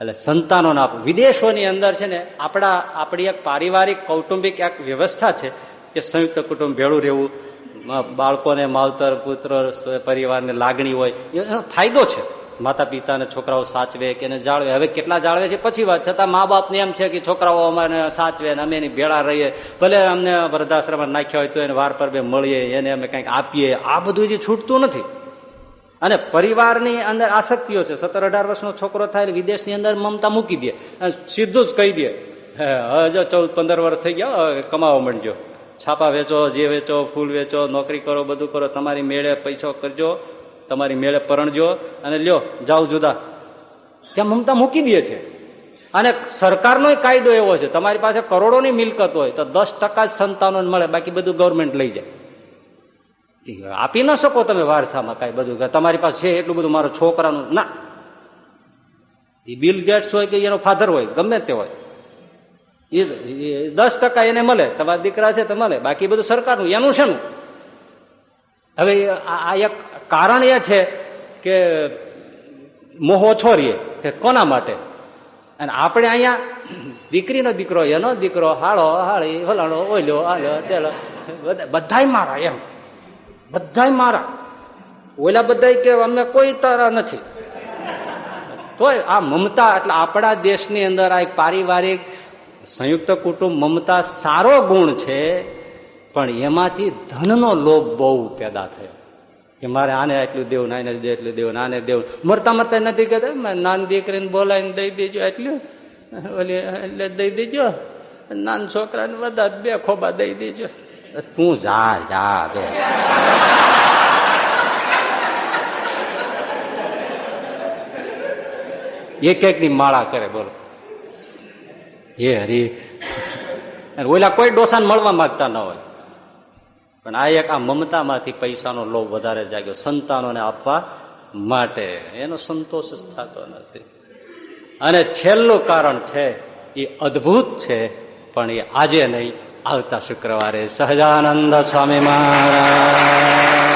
એટલે સંતાનોના વિદેશોની અંદર છે ને, આપણા, આપણી એક પારિવારિક, કૌટુંબિક એક વ્યવસ્થા છે કે સંયુક્ત કુટુંબ ભેળું રહેવું બાળકોને માવતર, પુત્ર પરિવારને લાગણી હોય એનો ફાયદો છે. માતા પિતાને છોકરાઓ સાચવે કે એને જાળવે. હવે કેટલા જાળવે છે? પછી વાત. છતાં મા બાપને એમ છે કે છોકરાઓ અમારે સાચવે ને અમે એની ભેળા રહીએ. ભલે અમને વૃદ્ધાશ્રમમાં નાખ્યા હોય તો એને વાર પર બે મળીએ, એને અમે કંઈક આપીએ. આ બધું જે છૂટતું નથી. અને પરિવારની અંદર આસક્તિઓ છે. સત્તર અઢાર વર્ષનો છોકરો થાય વિદેશની અંદર મમતા મૂકી દે. સીધું જ કહી દે. હજો ચૌદ, પંદર વર્ષ થઈ ગયા. કમાવા માંડજો છાપા વેચો, જે વેચો, ફૂલ વેચો, નોકરી કરો, બધું કરો. તમારી મેળે પૈસો કરજો. તમારી મેળે પરણજો અને લ્યો, જાઓ જુદા. ત્યાં મમતા મૂકી દે છે. અને સરકારનો કાયદો એવો છે, તમારી પાસે કરોડોની મિલકત હોય, તો દસ ટકા જ સંતાનો મળે, બાકી બધું ગવર્મેન્ટ લઈ જાય. આપી ન શકો તમે વારસામાં કઈ બધું તમારી પાસે છે એટલું બધું, મારો છોકરાનું, ના. એ બિલ ગેટ્સ હોય કે એનો ફાધર હોય, ગમે તે હોય. એ દસ ટકા એને મળે, તમારા દીકરા છે તો મળે, બાકી બધું સરકારનું, એનું છે હવે આ એક કારણ એ છે કે મોહ ઓછો રહીએ. કે કોના માટે? અને આપણે અહીંયા દીકરીનો દીકરો, એનો દીકરો, હાળો, હાળી હલાણો ઓલ્યો હાલો તેલો બધાય મારા એમ. બધાય મારા. ઓલા બધા કે અમને કોઈ તારા નથી. તો આ મમતા એટલે આપણા દેશની અંદર આ એક પારિવારિક સંયુક્ત કુટુંબ મમતા સારો ગુણ છે, પણ એમાંથી ધનનો લોભ બહુ પેદા થયો. કે મારે આને એટલું દેવું આને એટલું દેવું આને દેવું. મરતા મરતા નથી કહેતા નાની દીકરીને બોલાવીને દઈ દેજો એટલું ઓલી, એટલે દઈ દેજો. નાન છોકરાને બધા બે ખોબા દઈ દેજો. તું જા જા, બે. એક એક ની માળા કરે, બોલો. હે હરી. ઓલા કોઈ ડોસાને મળવા માંગતા ન હોય. પણ આ એક આ મમતામાંથી પૈસાનો લોભ વધારે જાગ્યો, સંતાનોને આપવા માટે. એનો સંતોષ જ થતો નથી. અને છેલ્લું કારણ છે, એ અદભુત છે, પણ એ આજે નહીં, આવતા શુક્રવારે. સહજાનંદ સ્વામી મહારાજ.